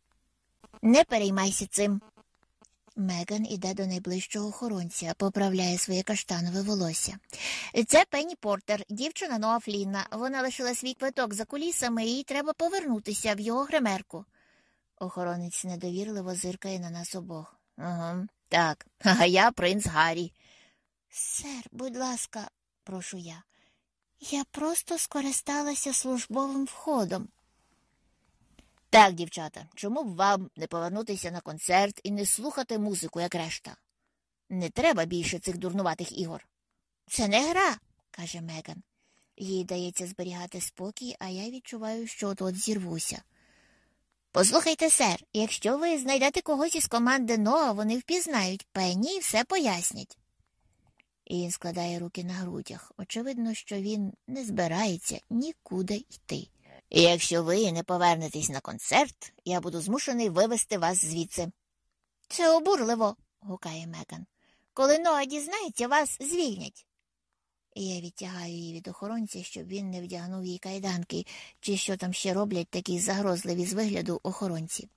Не переймайся цим. Меган іде до найближчого охоронця, поправляє своє каштанове волосся. Це Пенні Портер, дівчина Ноа Флінна. Вона лишила свій квиток за кулісами, і їй треба повернутися в його гримерку. Охоронець недовірливо зиркає на нас обох. Ага, так, а я принц Гаррі. Сер, будь ласка, прошу я. Я просто скористалася службовим входом. Так, дівчата, чому б вам не повернутися на концерт і не слухати музику, як решта? Не треба більше цих дурнуватих ігор. Це не гра, каже Меган. Їй дається зберігати спокій, а я відчуваю, що от от зірвуся. Послухайте, сер, якщо ви знайдете когось із команди Ноа, вони впізнають пені і все пояснять. І він складає руки на грудях. Очевидно, що він не збирається нікуди йти. І якщо ви не повернетесь на концерт, я буду змушений вивести вас звідси. Це обурливо, гукає Меган. Коли Ноа дізнається, вас звільнять. І я відтягаю її від охоронця, щоб він не вдягнув їй кайданки, чи що там ще роблять такі загрозливі з вигляду охоронці.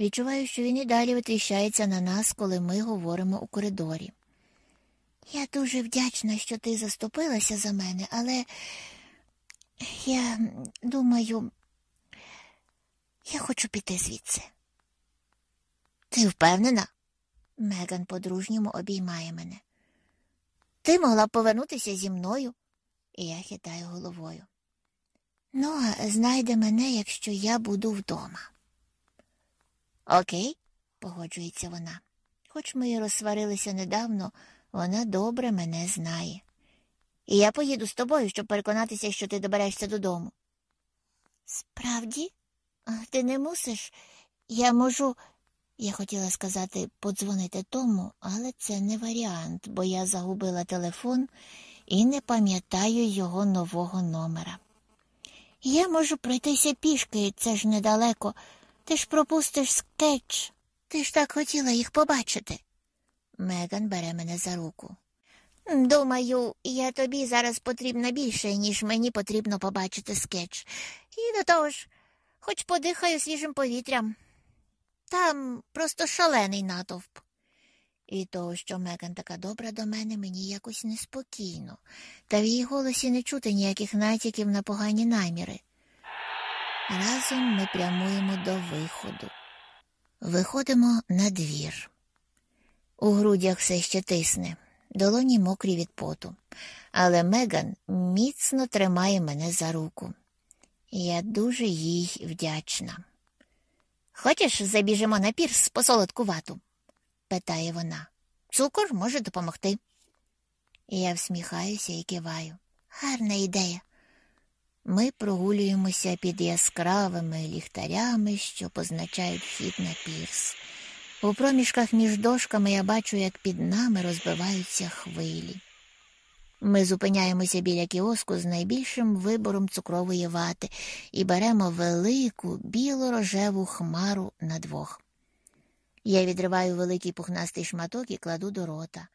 Відчуваю, що він і далі витріщається на нас, коли ми говоримо у коридорі. Я дуже вдячна, що ти заступилася за мене, але я думаю, я хочу піти звідси. Ти впевнена? Меган по-дружньому обіймає мене. Ти могла б повернутися зі мною, і я хитаю головою. Ну, знайде мене, якщо я буду вдома. Окей, погоджується вона. Хоч ми і розсварилися недавно, вона добре мене знає. І я поїду з тобою, щоб переконатися, що ти доберешся додому. Справді, ти не мусиш. Я можу. Я хотіла сказати подзвонити тому, але це не варіант, бо я загубила телефон і не пам'ятаю його нового номера. Я можу пройтися пішки, це ж недалеко. Ти ж пропустиш скетч. Ти ж так хотіла їх побачити. Меган бере мене за руку. Думаю, я тобі зараз потрібна більше, ніж мені потрібно побачити скетч. І до того ж, хоч подихаю свіжим повітрям. Там просто шалений натовп. І того, що Меган така добра до мене, мені якось неспокійно, та в її голосі не чути ніяких натяків на погані наміри. Разом ми прямуємо до виходу. Виходимо на двір. У грудях все ще тисне долоні мокрі від поту, але Меган міцно тримає мене за руку. Я дуже їй вдячна. Хочеш, забіжимо на пірс по солодку вату? питає вона. Цукор може допомогти. Я всміхаюся і киваю. Гарна ідея. Ми прогулюємося під яскравими ліхтарями, що позначають вхід на пірс. У проміжках між дошками я бачу, як під нами розбиваються хвилі. Ми зупиняємося біля кіоску з найбільшим вибором цукрової вати і беремо велику біло-рожеву хмару на двох. Я відриваю великий пухнастий шматок і кладу до рота,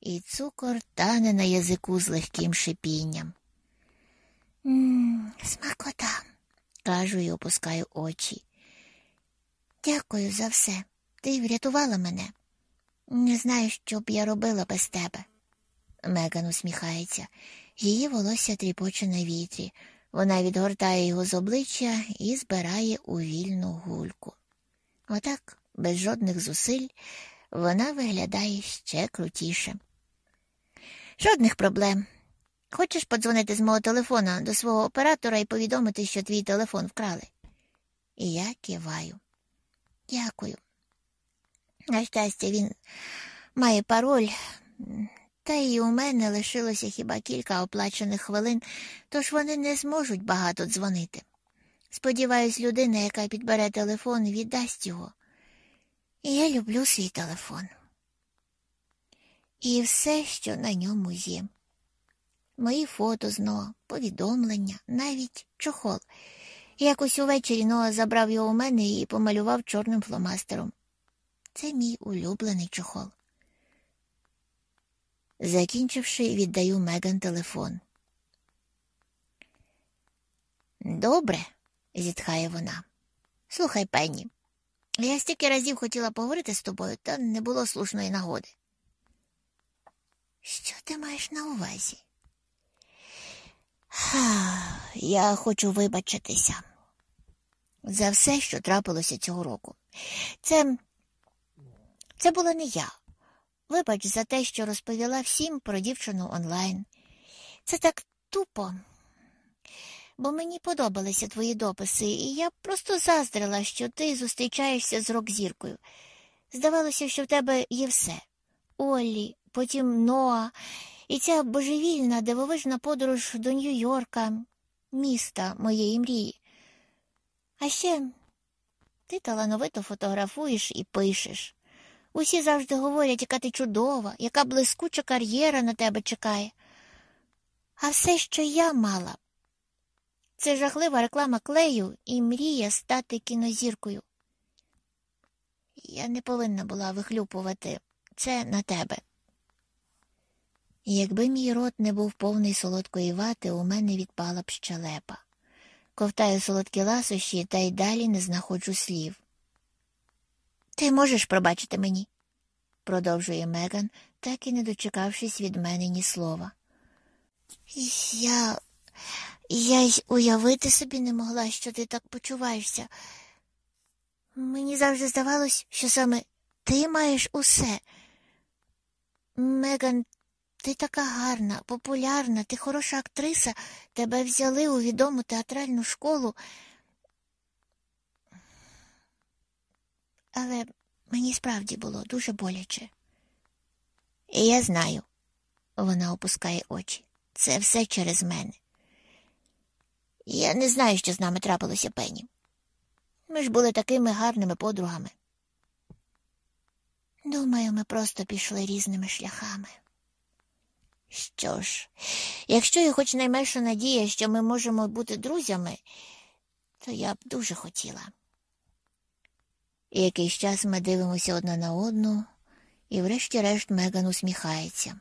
і цукор тане на язику з легким шипінням. «Ммм, Смакота, кажу і опускаю очі. Дякую за все. Ти врятувала мене. Не знаю, що б я робила без тебе. Меган усміхається. Її волосся тріпоче на вітрі. Вона відгортає його з обличчя і збирає у вільну гульку. Отак, без жодних зусиль, вона виглядає ще крутіше. Жодних проблем. Хочеш подзвонити з мого телефона до свого оператора і повідомити, що твій телефон вкрали? І я киваю. Дякую. На щастя, він має пароль, та й у мене лишилося хіба кілька оплачених хвилин, тож вони не зможуть багато дзвонити. Сподіваюсь, людина, яка підбере телефон, віддасть його. Я люблю свій телефон. І все, що на ньому є. Мої фото з Ноа, повідомлення, навіть чохол. Якось увечері Ноа забрав його у мене і помалював чорним фломастером. Це мій улюблений чохол. Закінчивши, віддаю Меган телефон. Добре, зітхає вона. Слухай, Пенні, я стільки разів хотіла поговорити з тобою, та не було слушної нагоди. Що ти маєш на увазі? Я хочу вибачитися за все, що трапилося цього року. Це це була не я. Вибач за те, що розповіла всім про дівчину онлайн. Це так тупо, бо мені подобалися твої дописи, і я просто заздрила, що ти зустрічаєшся з рок-зіркою. Здавалося, що в тебе є все Оллі, потім Ноа, і ця божевільна дивовижна подорож до Нью-Йорка, міста моєї мрії. А ще ти талановито фотографуєш і пишеш. Усі завжди говорять, яка ти чудова, яка блискуча кар'єра на тебе чекає. А все, що я мала, це жахлива реклама клею і мрія стати кінозіркою. Я не повинна була вихлюпувати це на тебе. Якби мій рот не був повний солодкої вати, у мене відпала б щелепа. Ковтаю солодкі ласощі та й далі не знаходжу слів. Ти можеш пробачити мені, продовжує Меган, так і не дочекавшись від мене ні слова. Я я й уявити собі не могла, що ти так почуваєшся. Мені завжди здавалось, що саме ти маєш усе. Меган, ти така гарна, популярна, ти хороша актриса, тебе взяли у відому театральну школу. Але мені справді було дуже боляче. І я знаю, вона опускає очі. Це все через мене. Я не знаю, що з нами трапилося Пенні. Ми ж були такими гарними подругами. Думаю, ми просто пішли різними шляхами. Що ж, якщо є хоч найменша надія, що ми можемо бути друзями, то я б дуже хотіла. І якийсь час ми дивимося одна на одну, і врешті-решт Меган усміхається.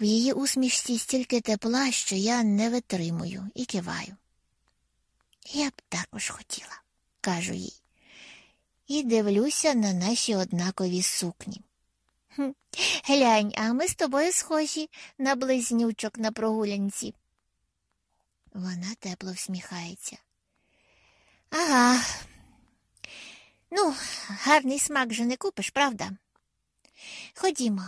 В її усмішці стільки тепла, що я не витримую і киваю. Я б також хотіла, кажу їй, і дивлюся на наші однакові сукні. Глянь, а ми з тобою схожі на близнючок на прогулянці. Вона тепло всміхається. Ага. Ну, гарний смак же не купиш, правда? Ходімо.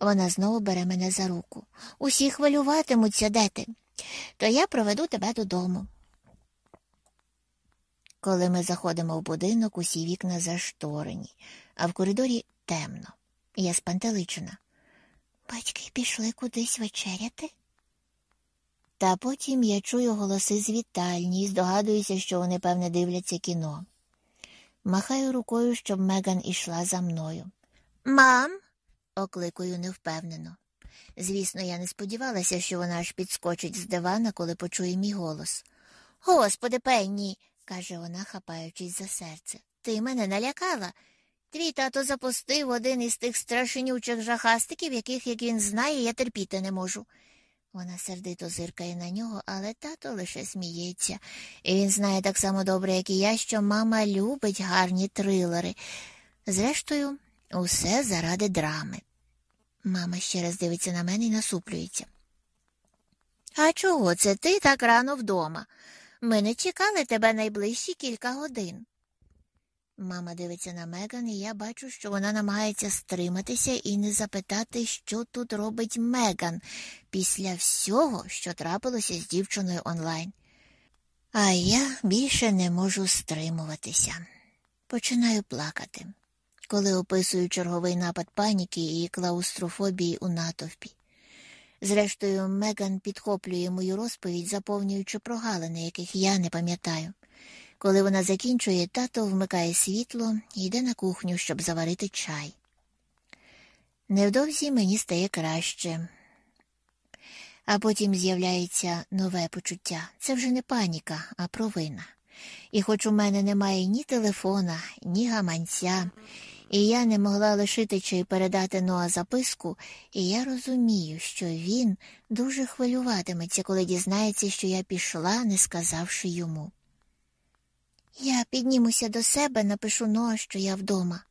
Вона знову бере мене за руку. Усі хвилюватимуться, де ти, то я проведу тебе додому. Коли ми заходимо в будинок, усі вікна зашторені, а в коридорі темно. Я спантеличена. Батьки пішли кудись вечеряти. Та потім я чую голоси з вітальні і здогадуюся, що вони, певне, дивляться кіно. Махаю рукою, щоб Меган ішла за мною. Мам, окликую невпевнено. Звісно, я не сподівалася, що вона аж підскочить з дивана, коли почує мій голос. Господи, Пенні, каже вона, хапаючись за серце. Ти мене налякала. Твій тато запустив один із тих страшенючих жахастиків, яких, як він знає, я терпіти не можу. Вона сердито зиркає на нього, але тато лише сміється, і він знає так само добре, як і я, що мама любить гарні трилери. Зрештою, усе заради драми. Мама ще раз дивиться на мене і насуплюється. А чого це ти так рано вдома? Ми не чекали тебе найближчі кілька годин. Мама дивиться на Меган, і я бачу, що вона намагається стриматися і не запитати, що тут робить Меган після всього, що трапилося з дівчиною онлайн. А я більше не можу стримуватися. Починаю плакати, коли описую черговий напад паніки і клаустрофобії у натовпі. Зрештою, Меган підхоплює мою розповідь, заповнюючи прогалини, яких я не пам'ятаю. Коли вона закінчує, тато вмикає світло і йде на кухню, щоб заварити чай. Невдовзі мені стає краще. А потім з'являється нове почуття. Це вже не паніка, а провина. І хоч у мене немає ні телефона, ні гаманця, і я не могла лишити чи передати Ноа записку, і я розумію, що він дуже хвилюватиметься, коли дізнається, що я пішла, не сказавши йому. Я піднімуся до себе, напишу Ноа, що я вдома.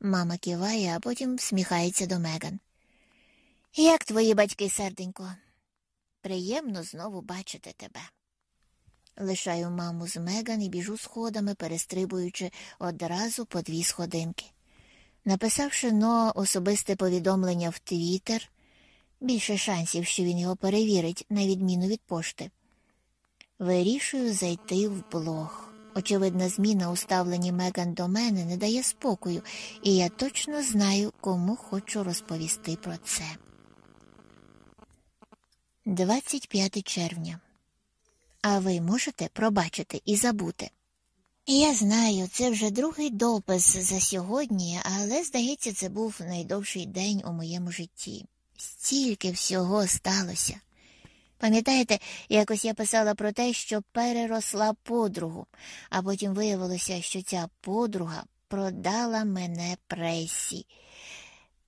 Мама киває, а потім всміхається до Меган. Як твої батьки, серденько? Приємно знову бачити тебе. Лишаю маму з Меган і біжу сходами, перестрибуючи одразу по дві сходинки. Написавши но особисте повідомлення в Твіттер, більше шансів, що він його перевірить, на відміну від пошти. Вирішую зайти в блог. Очевидна зміна у ставленні Меган до мене не дає спокою, і я точно знаю, кому хочу розповісти про це. 25 червня. А ви можете пробачити і забути? Я знаю, це вже другий допис за сьогодні, але, здається, це був найдовший день у моєму житті. Стільки всього сталося. Пам'ятаєте, якось я писала про те, що переросла подругу, а потім виявилося, що ця подруга продала мене пресі.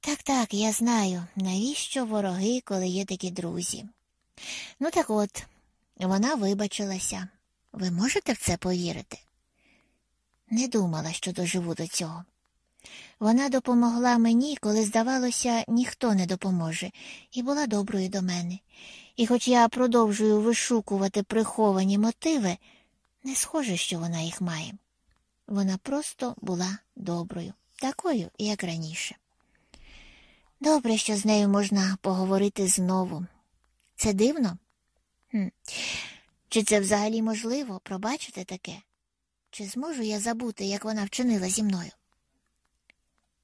Так, так, я знаю, навіщо вороги, коли є такі друзі. Ну так от, вона вибачилася. Ви можете в це повірити? Не думала, що доживу до цього. Вона допомогла мені, коли, здавалося, ніхто не допоможе, і була доброю до мене. І хоч я продовжую вишукувати приховані мотиви, не схоже, що вона їх має. Вона просто була доброю, такою, як раніше. Добре, що з нею можна поговорити знову. Це дивно? Хм. Чи це взагалі можливо пробачити таке? Чи зможу я забути, як вона вчинила зі мною?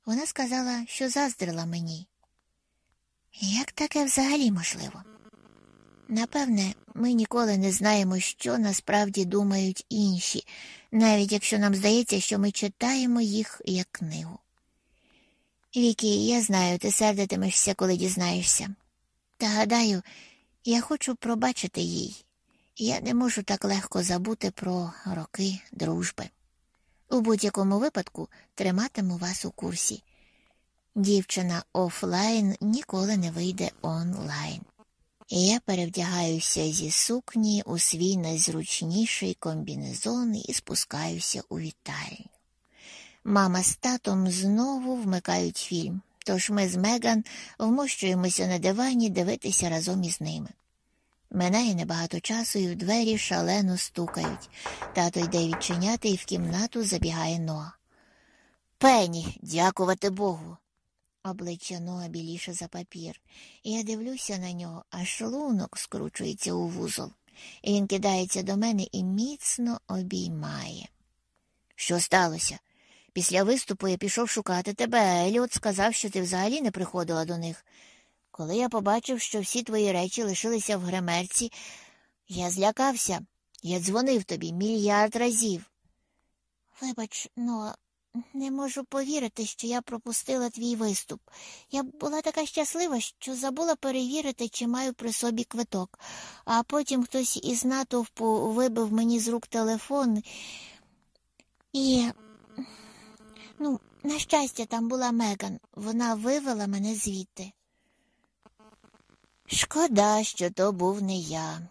Вона сказала, що заздрила мені. Як таке взагалі можливо? Напевне, ми ніколи не знаємо, що насправді думають інші, навіть якщо нам здається, що ми читаємо їх як книгу. Вікі, я знаю, ти сердитимешся, коли дізнаєшся. Та гадаю, я хочу пробачити їй. Я не можу так легко забути про роки дружби. У будь-якому випадку триматиму вас у курсі. Дівчина офлайн ніколи не вийде онлайн. Я перевдягаюся зі сукні у свій найзручніший комбінезон і спускаюся у вітальню. Мама з татом знову вмикають фільм, тож ми з Меган вмощуємося на дивані дивитися разом із ними. Минає небагато часу, і в двері шалено стукають. Тато йде відчиняти і в кімнату забігає Ноа. Пені, дякувати Богу. Обличчя Ноа біліше за папір, і я дивлюся на нього, аж шлунок скручується у вузол. Він кидається до мене і міцно обіймає. Що сталося? Після виступу я пішов шукати тебе, а Еліот сказав, що ти взагалі не приходила до них. Коли я побачив, що всі твої речі лишилися в гримерці, я злякався. Я дзвонив тобі мільярд разів. Вибач, но не можу повірити, що я пропустила твій виступ. Я була така щаслива, що забула перевірити, чи маю при собі квиток, а потім хтось із натовпу вибив мені з рук телефон. І, ну, на щастя, там була Меган. Вона вивела мене звідти. Шкода, що то був не я,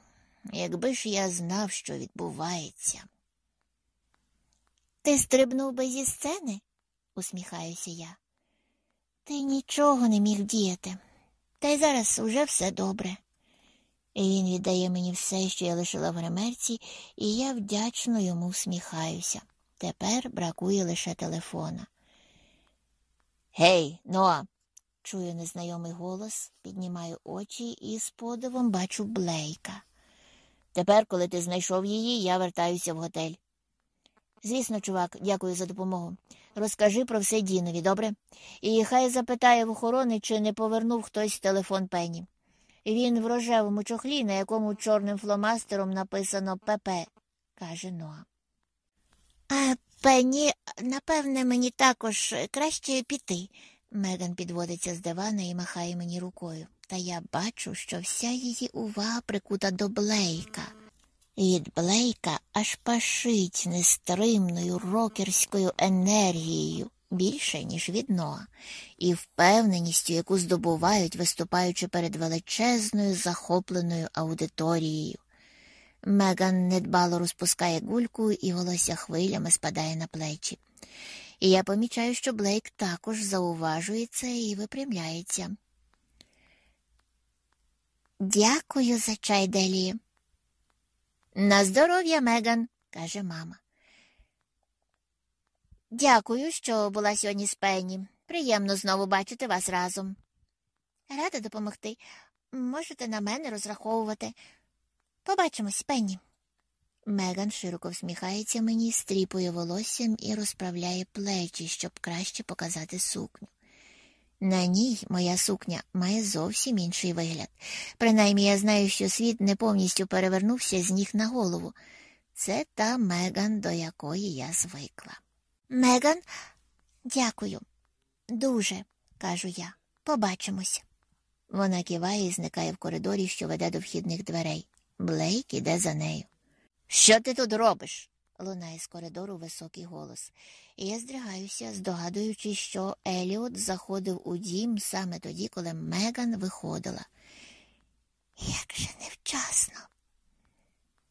якби ж я знав, що відбувається. Ти стрибнув би зі сцени? усміхаюся я. Ти нічого не міг діяти, та й зараз уже все добре. І він віддає мені все, що я лишила в гримерці, і я вдячно йому всміхаюся. Тепер бракує лише телефона. Гей, Ноа, Чую незнайомий голос, піднімаю очі і з подивом бачу Блейка. Тепер, коли ти знайшов її, я вертаюся в готель. Звісно, чувак, дякую за допомогу. Розкажи про все Дінові, добре? І хай запитає в охорони, чи не повернув хтось телефон Пені. Він в рожевому чохлі, на якому чорним фломастером написано ПП, каже Ноа. А, Пенні, напевне, мені також краще піти. Меган підводиться з дивана і махає мені рукою, та я бачу, що вся її увага прикута до Блейка. Від Блейка аж пашить нестримною рокерською енергією більше, ніж від Ноа, і впевненістю, яку здобувають, виступаючи перед величезною захопленою аудиторією. Меган недбало розпускає гульку, і волосся хвилями спадає на плечі. І я помічаю, що Блейк також зауважує це і випрямляється. Дякую за чай, Делі. На здоров'я, Меган, каже мама. Дякую, що була сьогодні з Пенні. Приємно знову бачити вас разом. Рада допомогти. Можете на мене розраховувати. Побачимось, Пенні. Меган широко всміхається мені, стріпує волоссям і розправляє плечі, щоб краще показати сукню. На ній моя сукня має зовсім інший вигляд. Принаймні я знаю, що світ не повністю перевернувся з ніг на голову. Це та Меган, до якої я звикла. Меган, дякую. Дуже, кажу я. Побачимось. Вона киває і зникає в коридорі, що веде до вхідних дверей. Блейк іде за нею. Що ти тут робиш? Лунає з коридору високий голос. І я здригаюся, здогадуючись, що Еліот заходив у дім саме тоді, коли Меган виходила. Як же невчасно.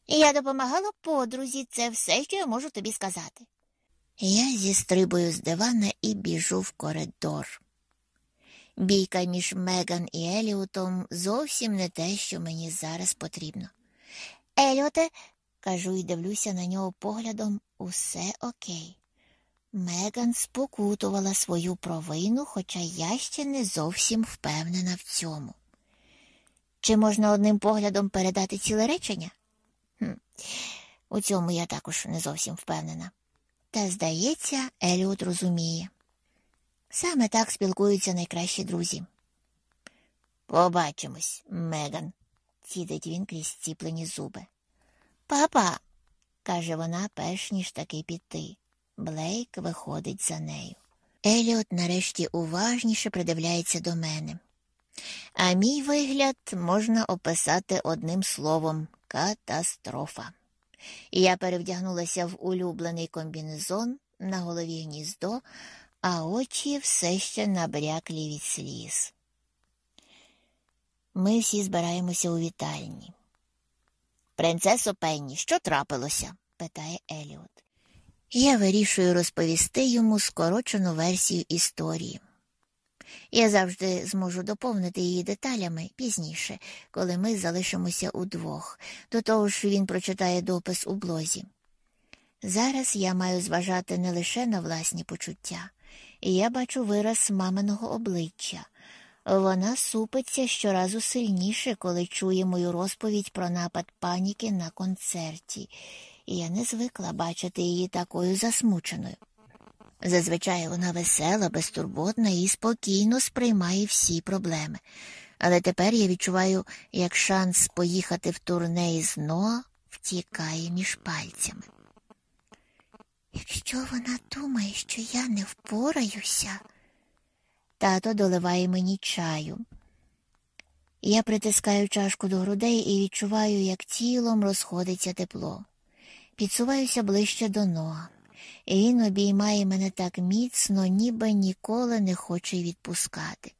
Я допомагала подрузі, це все, що я можу тобі сказати. Я зістрибую з дивана і біжу в коридор. Бійка між Меган і Еліотом зовсім не те, що мені зараз потрібно. Еліоте, кажу і дивлюся на нього поглядом, усе окей. Меган спокутувала свою провину, хоча я ще не зовсім впевнена в цьому. Чи можна одним поглядом передати ціле речення? Хм. У цьому я також не зовсім впевнена. Та, здається, Еліот розуміє. Саме так спілкуються найкращі друзі. Побачимось, Меган, цідить він крізь ціплені зуби. Папа, каже вона, перш ніж таки піти. Блейк виходить за нею. Еліот нарешті уважніше придивляється до мене. А мій вигляд можна описати одним словом катастрофа. Я перевдягнулася в улюблений комбінезон на голові гніздо, а очі все ще набряклі від сліз. Ми всі збираємося у вітальні. Принцесо Пенні, що трапилося? питає Еліот. Я вирішую розповісти йому скорочену версію історії. Я завжди зможу доповнити її деталями пізніше, коли ми залишимося удвох, до того ж він прочитає допис у блозі. Зараз я маю зважати не лише на власні почуття, і я бачу вираз маминого обличчя. Вона супиться щоразу сильніше, коли чує мою розповідь про напад паніки на концерті, і я не звикла бачити її такою засмученою. Зазвичай вона весела, безтурботна і спокійно сприймає всі проблеми. Але тепер я відчуваю, як шанс поїхати в турне із Ноа втікає між пальцями. Якщо вона думає, що я не впораюся, тато доливає мені чаю. Я притискаю чашку до грудей і відчуваю, як тілом розходиться тепло. Підсуваюся ближче до Ноа і він обіймає мене так міцно, ніби ніколи не хоче відпускати.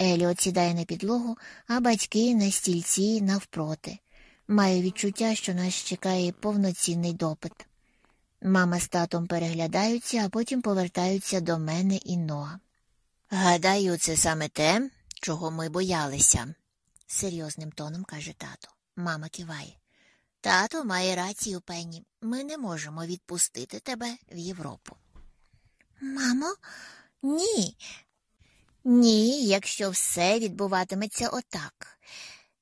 Еліот сідає на підлогу, а батьки на стільці навпроти. Маю відчуття, що нас чекає повноцінний допит. Мама з татом переглядаються, а потім повертаються до мене і Ноа. Гадаю, це саме те, чого ми боялися, серйозним тоном каже тато. Мама киває. Тато має рацію, Пенні. Ми не можемо відпустити тебе в Європу. Мамо, ні. Ні, якщо все відбуватиметься отак.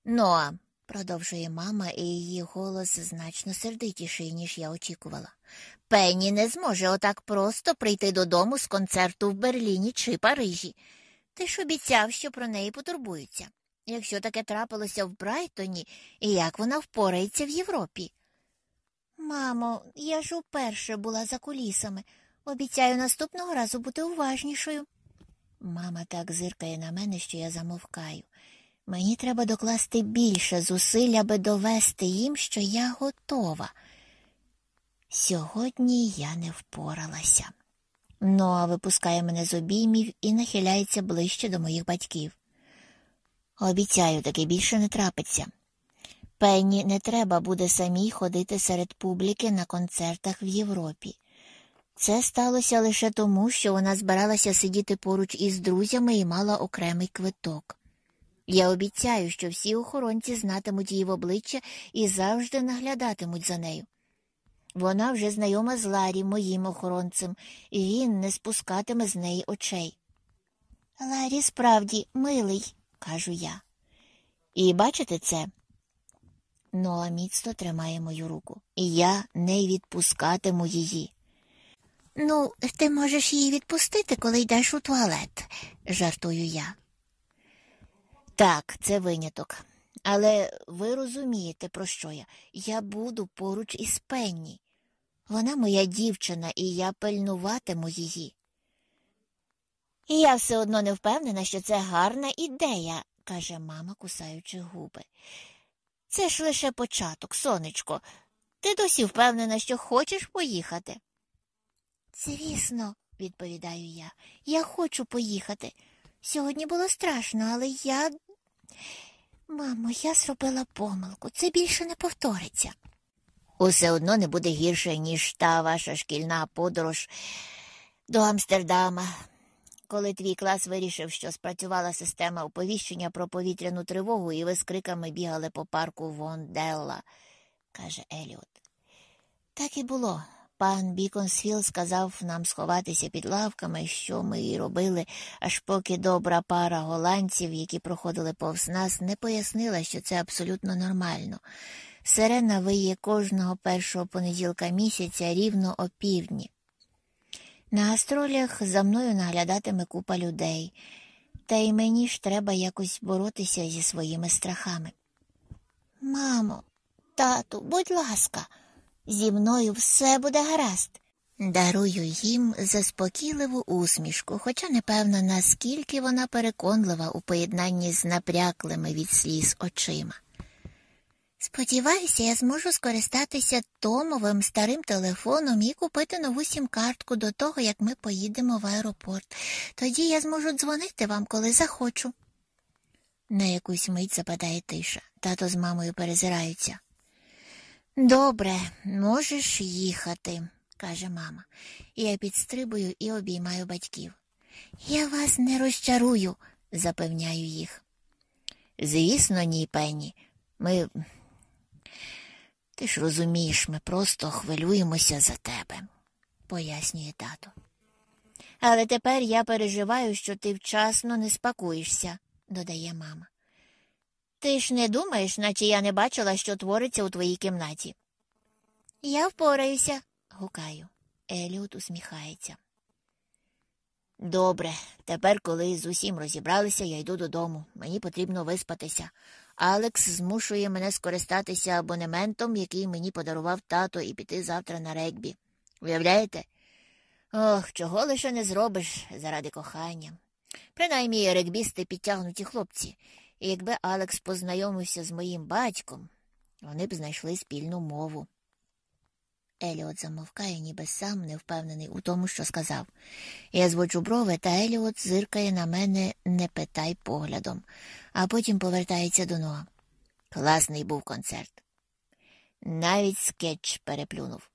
Ноа, продовжує мама, і її голос значно сердитіший, ніж я очікувала. Пенні не зможе отак просто прийти додому з концерту в Берліні чи Парижі. Ти ж обіцяв, що про неї потурбуються. Якщо таке трапилося в Брайтоні, як вона впорається в Європі? Мамо, я ж уперше була за кулісами. Обіцяю наступного разу бути уважнішою. Мама так зиркає на мене, що я замовкаю. Мені треба докласти більше зусиль, аби довести їм, що я готова. Сьогодні я не впоралася. Ноа випускає мене з обіймів і нахиляється ближче до моїх батьків. Обіцяю, таки більше не трапиться. Пенні не треба буде самій ходити серед публіки на концертах в Європі. Це сталося лише тому, що вона збиралася сидіти поруч із друзями і мала окремий квиток. Я обіцяю, що всі охоронці знатимуть її в обличчя і завжди наглядатимуть за нею. Вона вже знайома з Ларі, моїм охоронцем, і він не спускатиме з неї очей. Ларі справді милий, кажу я. І бачите це? Ноа міцно тримає мою руку, і я не відпускатиму її. Ну, ти можеш її відпустити, коли йдеш у туалет, жартую я. Так, це виняток. Але ви розумієте, про що я? Я буду поруч із Пенні. Вона моя дівчина, і я пильнуватиму її. І я все одно не впевнена, що це гарна ідея, каже мама, кусаючи губи. Це ж лише початок, сонечко. Ти досі впевнена, що хочеш поїхати? Звісно, відповідаю я, я хочу поїхати. Сьогодні було страшно, але я. Мамо, я зробила помилку. Це більше не повториться. Усе одно не буде гірше, ніж та ваша шкільна подорож до Амстердама. Коли твій клас вирішив, що спрацювала система оповіщення про повітряну тривогу, і ви з криками бігали по парку Вонделла, каже Еліот. Так і було. Пан Біконсфілд сказав нам сховатися під лавками, що ми і робили, аж поки добра пара голландців, які проходили повз нас, не пояснила, що це абсолютно нормально. Сирена виє кожного першого понеділка місяця рівно о півдні. На гастролях за мною наглядатиме купа людей, та й мені ж треба якось боротися зі своїми страхами. Мамо, тату, будь ласка. Зі мною все буде гаразд. Дарую їм заспокійливу усмішку, хоча не певна, наскільки вона переконлива у поєднанні з напряклими від сліз очима. Сподіваюся, я зможу скористатися Томовим старим телефоном і купити нову сім-картку до того, як ми поїдемо в аеропорт. Тоді я зможу дзвонити вам, коли захочу. На якусь мить западає тиша. Тато з мамою перезираються. Добре, можеш їхати, каже мама. Я підстрибую і обіймаю батьків. Я вас не розчарую, запевняю їх. Звісно, ні, Пенні. Ми. Ти ж розумієш, ми просто хвилюємося за тебе, пояснює тато. Але тепер я переживаю, що ти вчасно не спакуєшся, додає мама. Ти ж не думаєш, наче я не бачила, що твориться у твоїй кімнаті. Я впораюся, гукаю. Еліот усміхається. Добре, тепер, коли з усім розібралися, я йду додому. Мені потрібно виспатися. Алекс змушує мене скористатися абонементом, який мені подарував тато, і піти завтра на регбі. Уявляєте? Ох, чого лише не зробиш заради кохання. Принаймні регбісти підтягнуті хлопці, якби Алекс познайомився з моїм батьком, вони б знайшли спільну мову. Еліот замовкає, ніби сам не впевнений у тому, що сказав. Я зводжу брови, та Еліот зиркає на мене не питай поглядом, а потім повертається до нога. Класний був концерт. Навіть скетч переплюнув.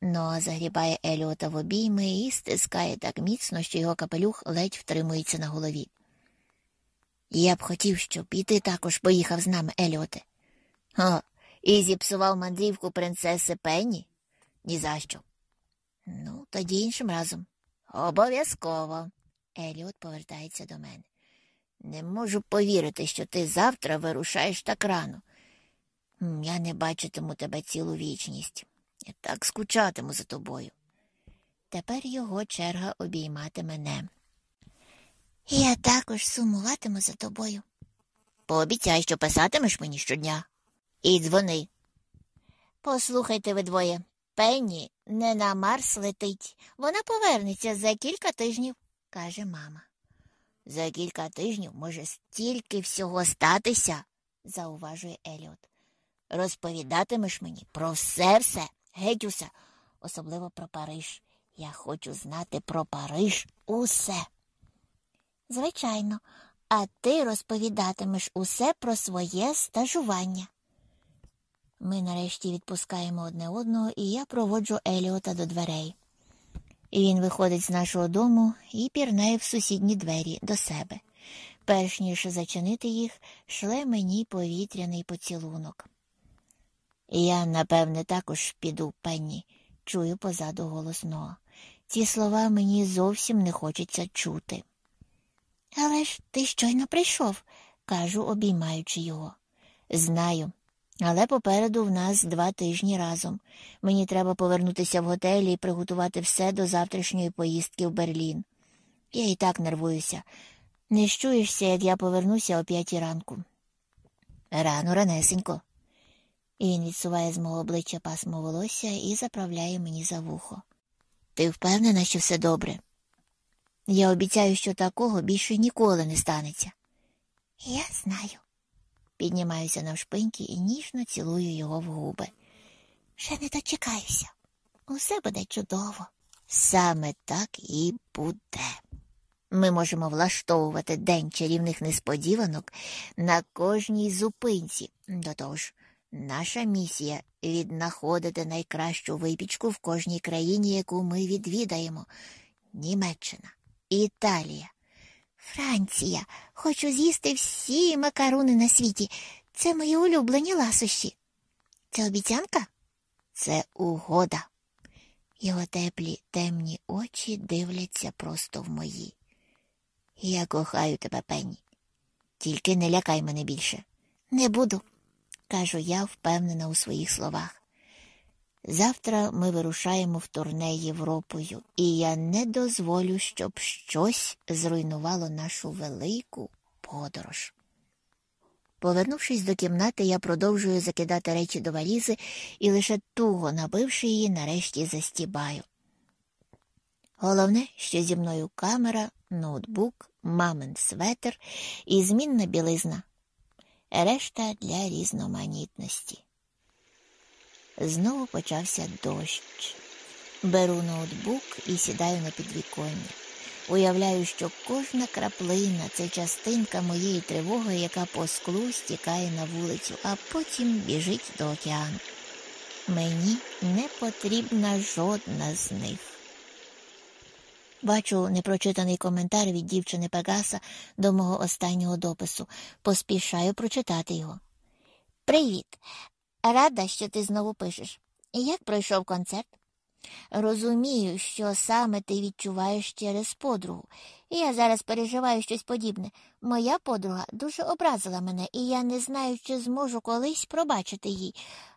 Ноа загрібає Еліота в обійми і стискає так міцно, що його капелюх ледь втримується на голові. Я б хотів, щоб і ти також поїхав з нами, Еліоте. О, і зіпсував мандрівку принцеси Пенні? Ні за що. Ну, тоді іншим разом. Обов'язково. Еліот повертається до мене. Не можу повірити, що ти завтра вирушаєш так рано. Я не бачитиму тебе цілу вічність. Я так скучатиму за тобою. Тепер його черга обіймати мене. Я також сумуватиму за тобою. Пообіцяй, що писатимеш мені щодня. І дзвони. Послухайте ви двоє. Пенні не на Марс летить. Вона повернеться за кілька тижнів, каже мама. За кілька тижнів може стільки всього статися, зауважує Еліот. Розповідатимеш мені про все все, геть усе, особливо про Париж. Я хочу знати про Париж усе. Звичайно, а ти розповідатимеш усе про своє стажування. Ми нарешті відпускаємо одне одного, і я проводжу Еліота до дверей. І Він виходить з нашого дому і пірнає в сусідні двері до себе. Перш ніж зачинити їх, шле мені повітряний поцілунок. Я, напевне, також піду, пенні, чую позаду голосного. Ці слова мені зовсім не хочеться чути. Але ж ти щойно прийшов, кажу, обіймаючи його. Знаю, але попереду в нас два тижні разом. Мені треба повернутися в готелі і приготувати все до завтрашньої поїздки в Берлін. Я і так нервуюся. Не щуєшся, як я повернуся о п'ятій ранку. Рано, ранесенько. І він відсуває з мого обличчя пасмо волосся і заправляє мені за вухо. Ти впевнена, що все добре? Я обіцяю, що такого більше ніколи не станеться. Я знаю. Піднімаюся навшпиньки і ніжно цілую його в губи. Ще не дочекаюся. Усе буде чудово. Саме так і буде. Ми можемо влаштовувати день чарівних несподіванок на кожній зупинці. До того ж, наша місія віднаходити найкращу випічку в кожній країні, яку ми відвідаємо. Німеччина, Італія, Франція. Хочу з'їсти всі макаруни на світі. Це мої улюблені ласощі. Це обіцянка? Це угода. Його теплі темні очі дивляться просто в мої. Я кохаю тебе, Пенні. Тільки не лякай мене більше. Не буду, кажу я, впевнена у своїх словах. Завтра ми вирушаємо в турне Європою, і я не дозволю, щоб щось зруйнувало нашу велику подорож. Повернувшись до кімнати, я продовжую закидати речі до валізи і лише туго набивши її, нарешті застібаю. Головне, що зі мною камера, ноутбук, мамин светр і змінна білизна. Решта для різноманітності. Знову почався дощ. Беру ноутбук і сідаю на підвіконня. Уявляю, що кожна краплина це частинка моєї тривоги, яка по склу стікає на вулицю, а потім біжить до океану. Мені не потрібна жодна з них. Бачу непрочитаний коментар від дівчини Пегаса до мого останнього допису. Поспішаю прочитати його. Привіт! Рада, що ти знову пишеш. Як пройшов концерт? Розумію, що саме ти відчуваєш через подругу. Я зараз переживаю щось подібне. Моя подруга дуже образила мене, і я не знаю, чи зможу колись пробачити їй.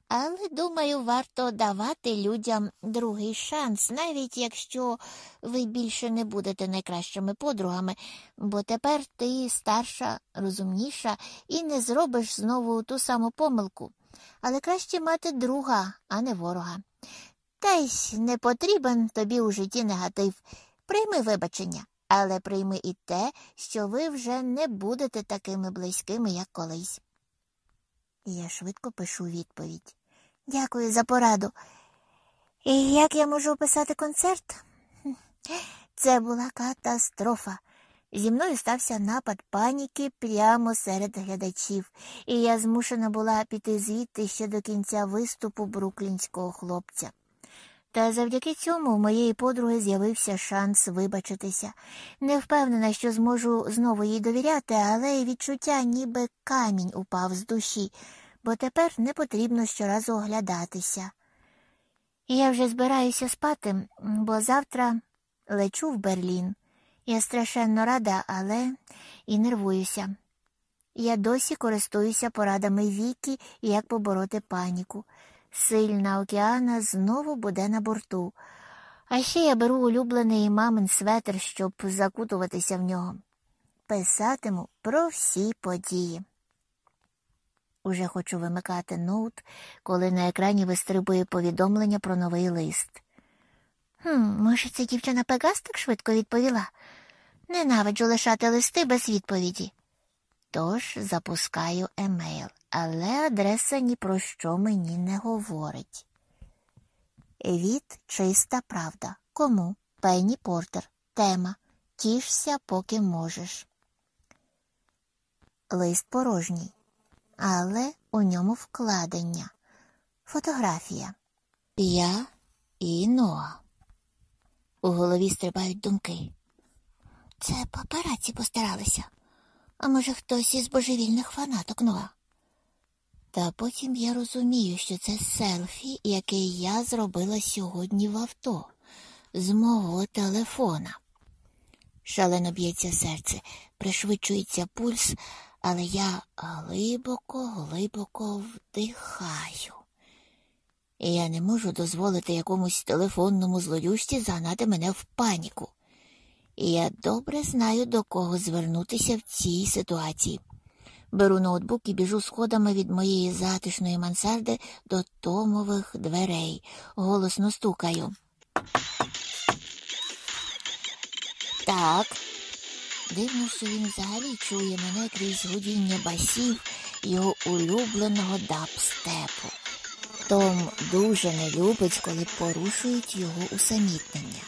Але, думаю, варто давати людям другий шанс, навіть якщо ви більше не будете найкращими подругами, бо тепер ти старша, розумніша і не зробиш знову ту саму помилку. Але краще мати друга, а не ворога. Та й не потрібен тобі у житті негатив. Прийми вибачення, але прийми і те, що ви вже не будете такими близькими, як колись. Я швидко пишу відповідь. Дякую за пораду. І як я можу описати концерт? Це була катастрофа. Зі мною стався напад паніки прямо серед глядачів, і я змушена була піти звідти ще до кінця виступу бруклінського хлопця. Та завдяки цьому у моєї подруги з'явився шанс вибачитися. Не впевнена, що зможу знову їй довіряти, але й відчуття, ніби камінь упав з душі, бо тепер не потрібно щоразу оглядатися. Я вже збираюся спати, бо завтра лечу в Берлін. Я страшенно рада, але і нервуюся. Я досі користуюся порадами Вікі, як побороти паніку. Сильна океана знову буде на борту, а ще я беру улюблений мамин светр, щоб закутуватися в нього. Писатиму про всі події. Уже хочу вимикати ноут, коли на екрані вистрибує повідомлення про новий лист. Хм, Може, ця дівчина Пегас так швидко відповіла? Ненавиджу лишати листи без відповіді. Тож запускаю емейл, але адреса ні про що мені не говорить. Від чиста правда. Кому? Пенні Портер. Тема. Тішся, поки можеш. Лист порожній, але у ньому вкладення. Фотографія. Я і Ноа. У голові стрибають думки. Це папараці постаралися. А може, хтось із божевільних фанаток Ноа? Та потім я розумію, що це селфі, яке я зробила сьогодні в авто з мого телефона. Шалено б'ється серце, пришвидшується пульс, але я глибоко, глибоко вдихаю. Я не можу дозволити якомусь телефонному злодюжці загнати мене в паніку. Я добре знаю, до кого звернутися в цій ситуації. Беру ноутбук і біжу сходами від моєї затишної мансарди до томових дверей, голосно стукаю. Так. Дивно, що він взагалі чує мене крізь гудіння басів його улюбленого дабстепу. Том дуже не любить, коли порушують його усамітнення.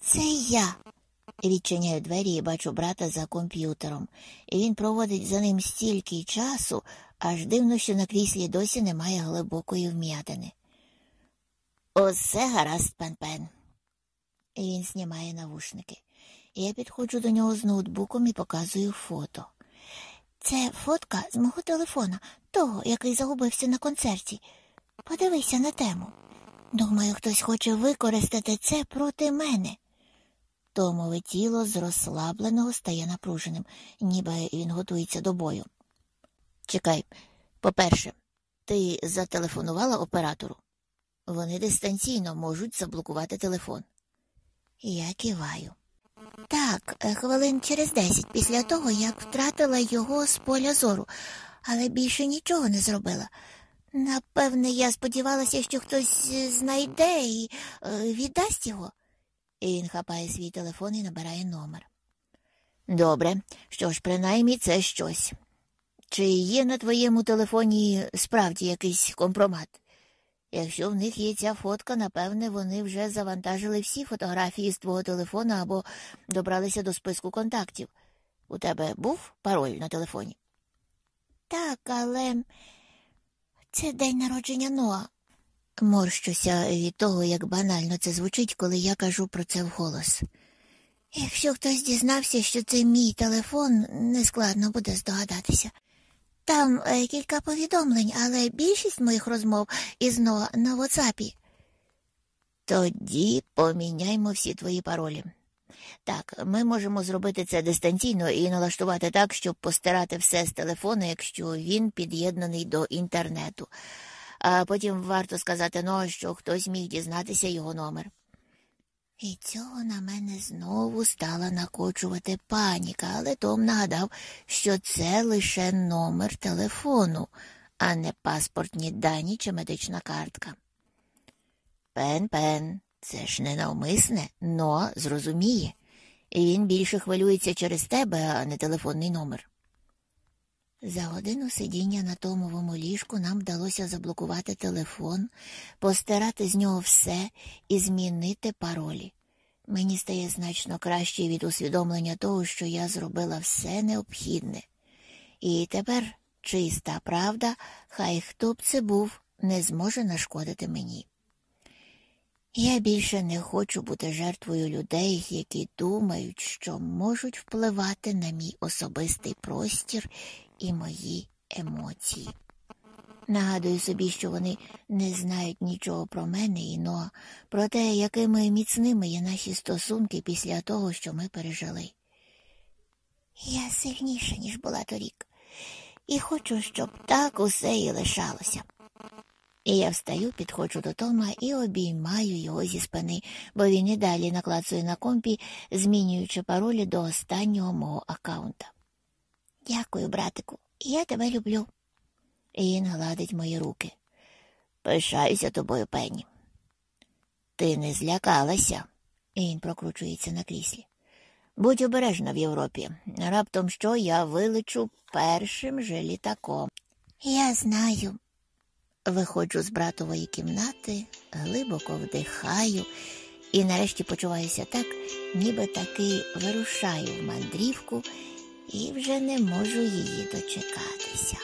Це я. Відчиняю двері і бачу брата за комп'ютером, і він проводить за ним стільки часу, аж дивно, що на кріслі досі немає глибокої вм'ятини. Усе гаразд, пен пен. Він знімає навушники. Я підходжу до нього з ноутбуком і показую фото. Це фотка з мого телефона, того, який загубився на концерті. Подивися на тему. Думаю, хтось хоче використати це проти мене. Томове тіло з розслабленого стає напруженим, ніби він готується до бою. Чекай, по-перше, ти зателефонувала оператору? Вони дистанційно можуть заблокувати телефон. Я киваю. Так, хвилин через десять після того, як втратила його з поля зору, але більше нічого не зробила. Напевне, я сподівалася, що хтось е, знайде і е, віддасть його. І він хапає свій телефон і набирає номер. Добре, що ж, принаймні це щось. Чи є на твоєму телефоні справді якийсь компромат? Якщо в них є ця фотка, напевне, вони вже завантажили всі фотографії з твого телефона або добралися до списку контактів. У тебе був пароль на телефоні? Так, але це день народження Ноа. Морщуся від того, як банально це звучить, коли я кажу про це вголос. Якщо хтось дізнався, що це мій телефон, нескладно буде здогадатися. Там е, кілька повідомлень, але більшість моїх розмов із Ноа на Ватсапі. Тоді поміняймо всі твої паролі. Так, ми можемо зробити це дистанційно і налаштувати так, щоб постирати все з телефону, якщо він під'єднаний до інтернету. А потім варто сказати ну, що хтось міг дізнатися його номер. І цього на мене знову стала накочувати паніка, але Том нагадав, що це лише номер телефону, а не паспортні дані чи медична картка. Пен пен, це ж не навмисне, но зрозуміє. Він більше хвилюється через тебе, а не телефонний номер. За годину сидіння на Томовому ліжку нам вдалося заблокувати телефон, постирати з нього все і змінити паролі. Мені стає значно краще від усвідомлення того, що я зробила все необхідне. І тепер чиста правда, хай хто б це був, не зможе нашкодити мені. Я більше не хочу бути жертвою людей, які думають, що можуть впливати на мій особистий простір і мої емоції. Нагадую собі, що вони не знають нічого про мене і Ноа, про те, якими міцними є наші стосунки після того, що ми пережили. Я сильніша, ніж була торік, і хочу, щоб так усе і лишалося. І я встаю, підходжу до Тома і обіймаю його зі спини, бо він і далі наклацує на компі, змінюючи паролі до останнього мого аккаунта. Дякую, братику, я тебе люблю. Він гладить мої руки. Пишаюся тобою, Пенні. Ти не злякалася. Він прокручується на кріслі. Будь обережна в Європі. Раптом що я вилечу першим же літаком. Я знаю. Виходжу з братової кімнати, глибоко вдихаю і нарешті почуваюся так, ніби таки вирушаю в мандрівку і вже не можу її дочекатися.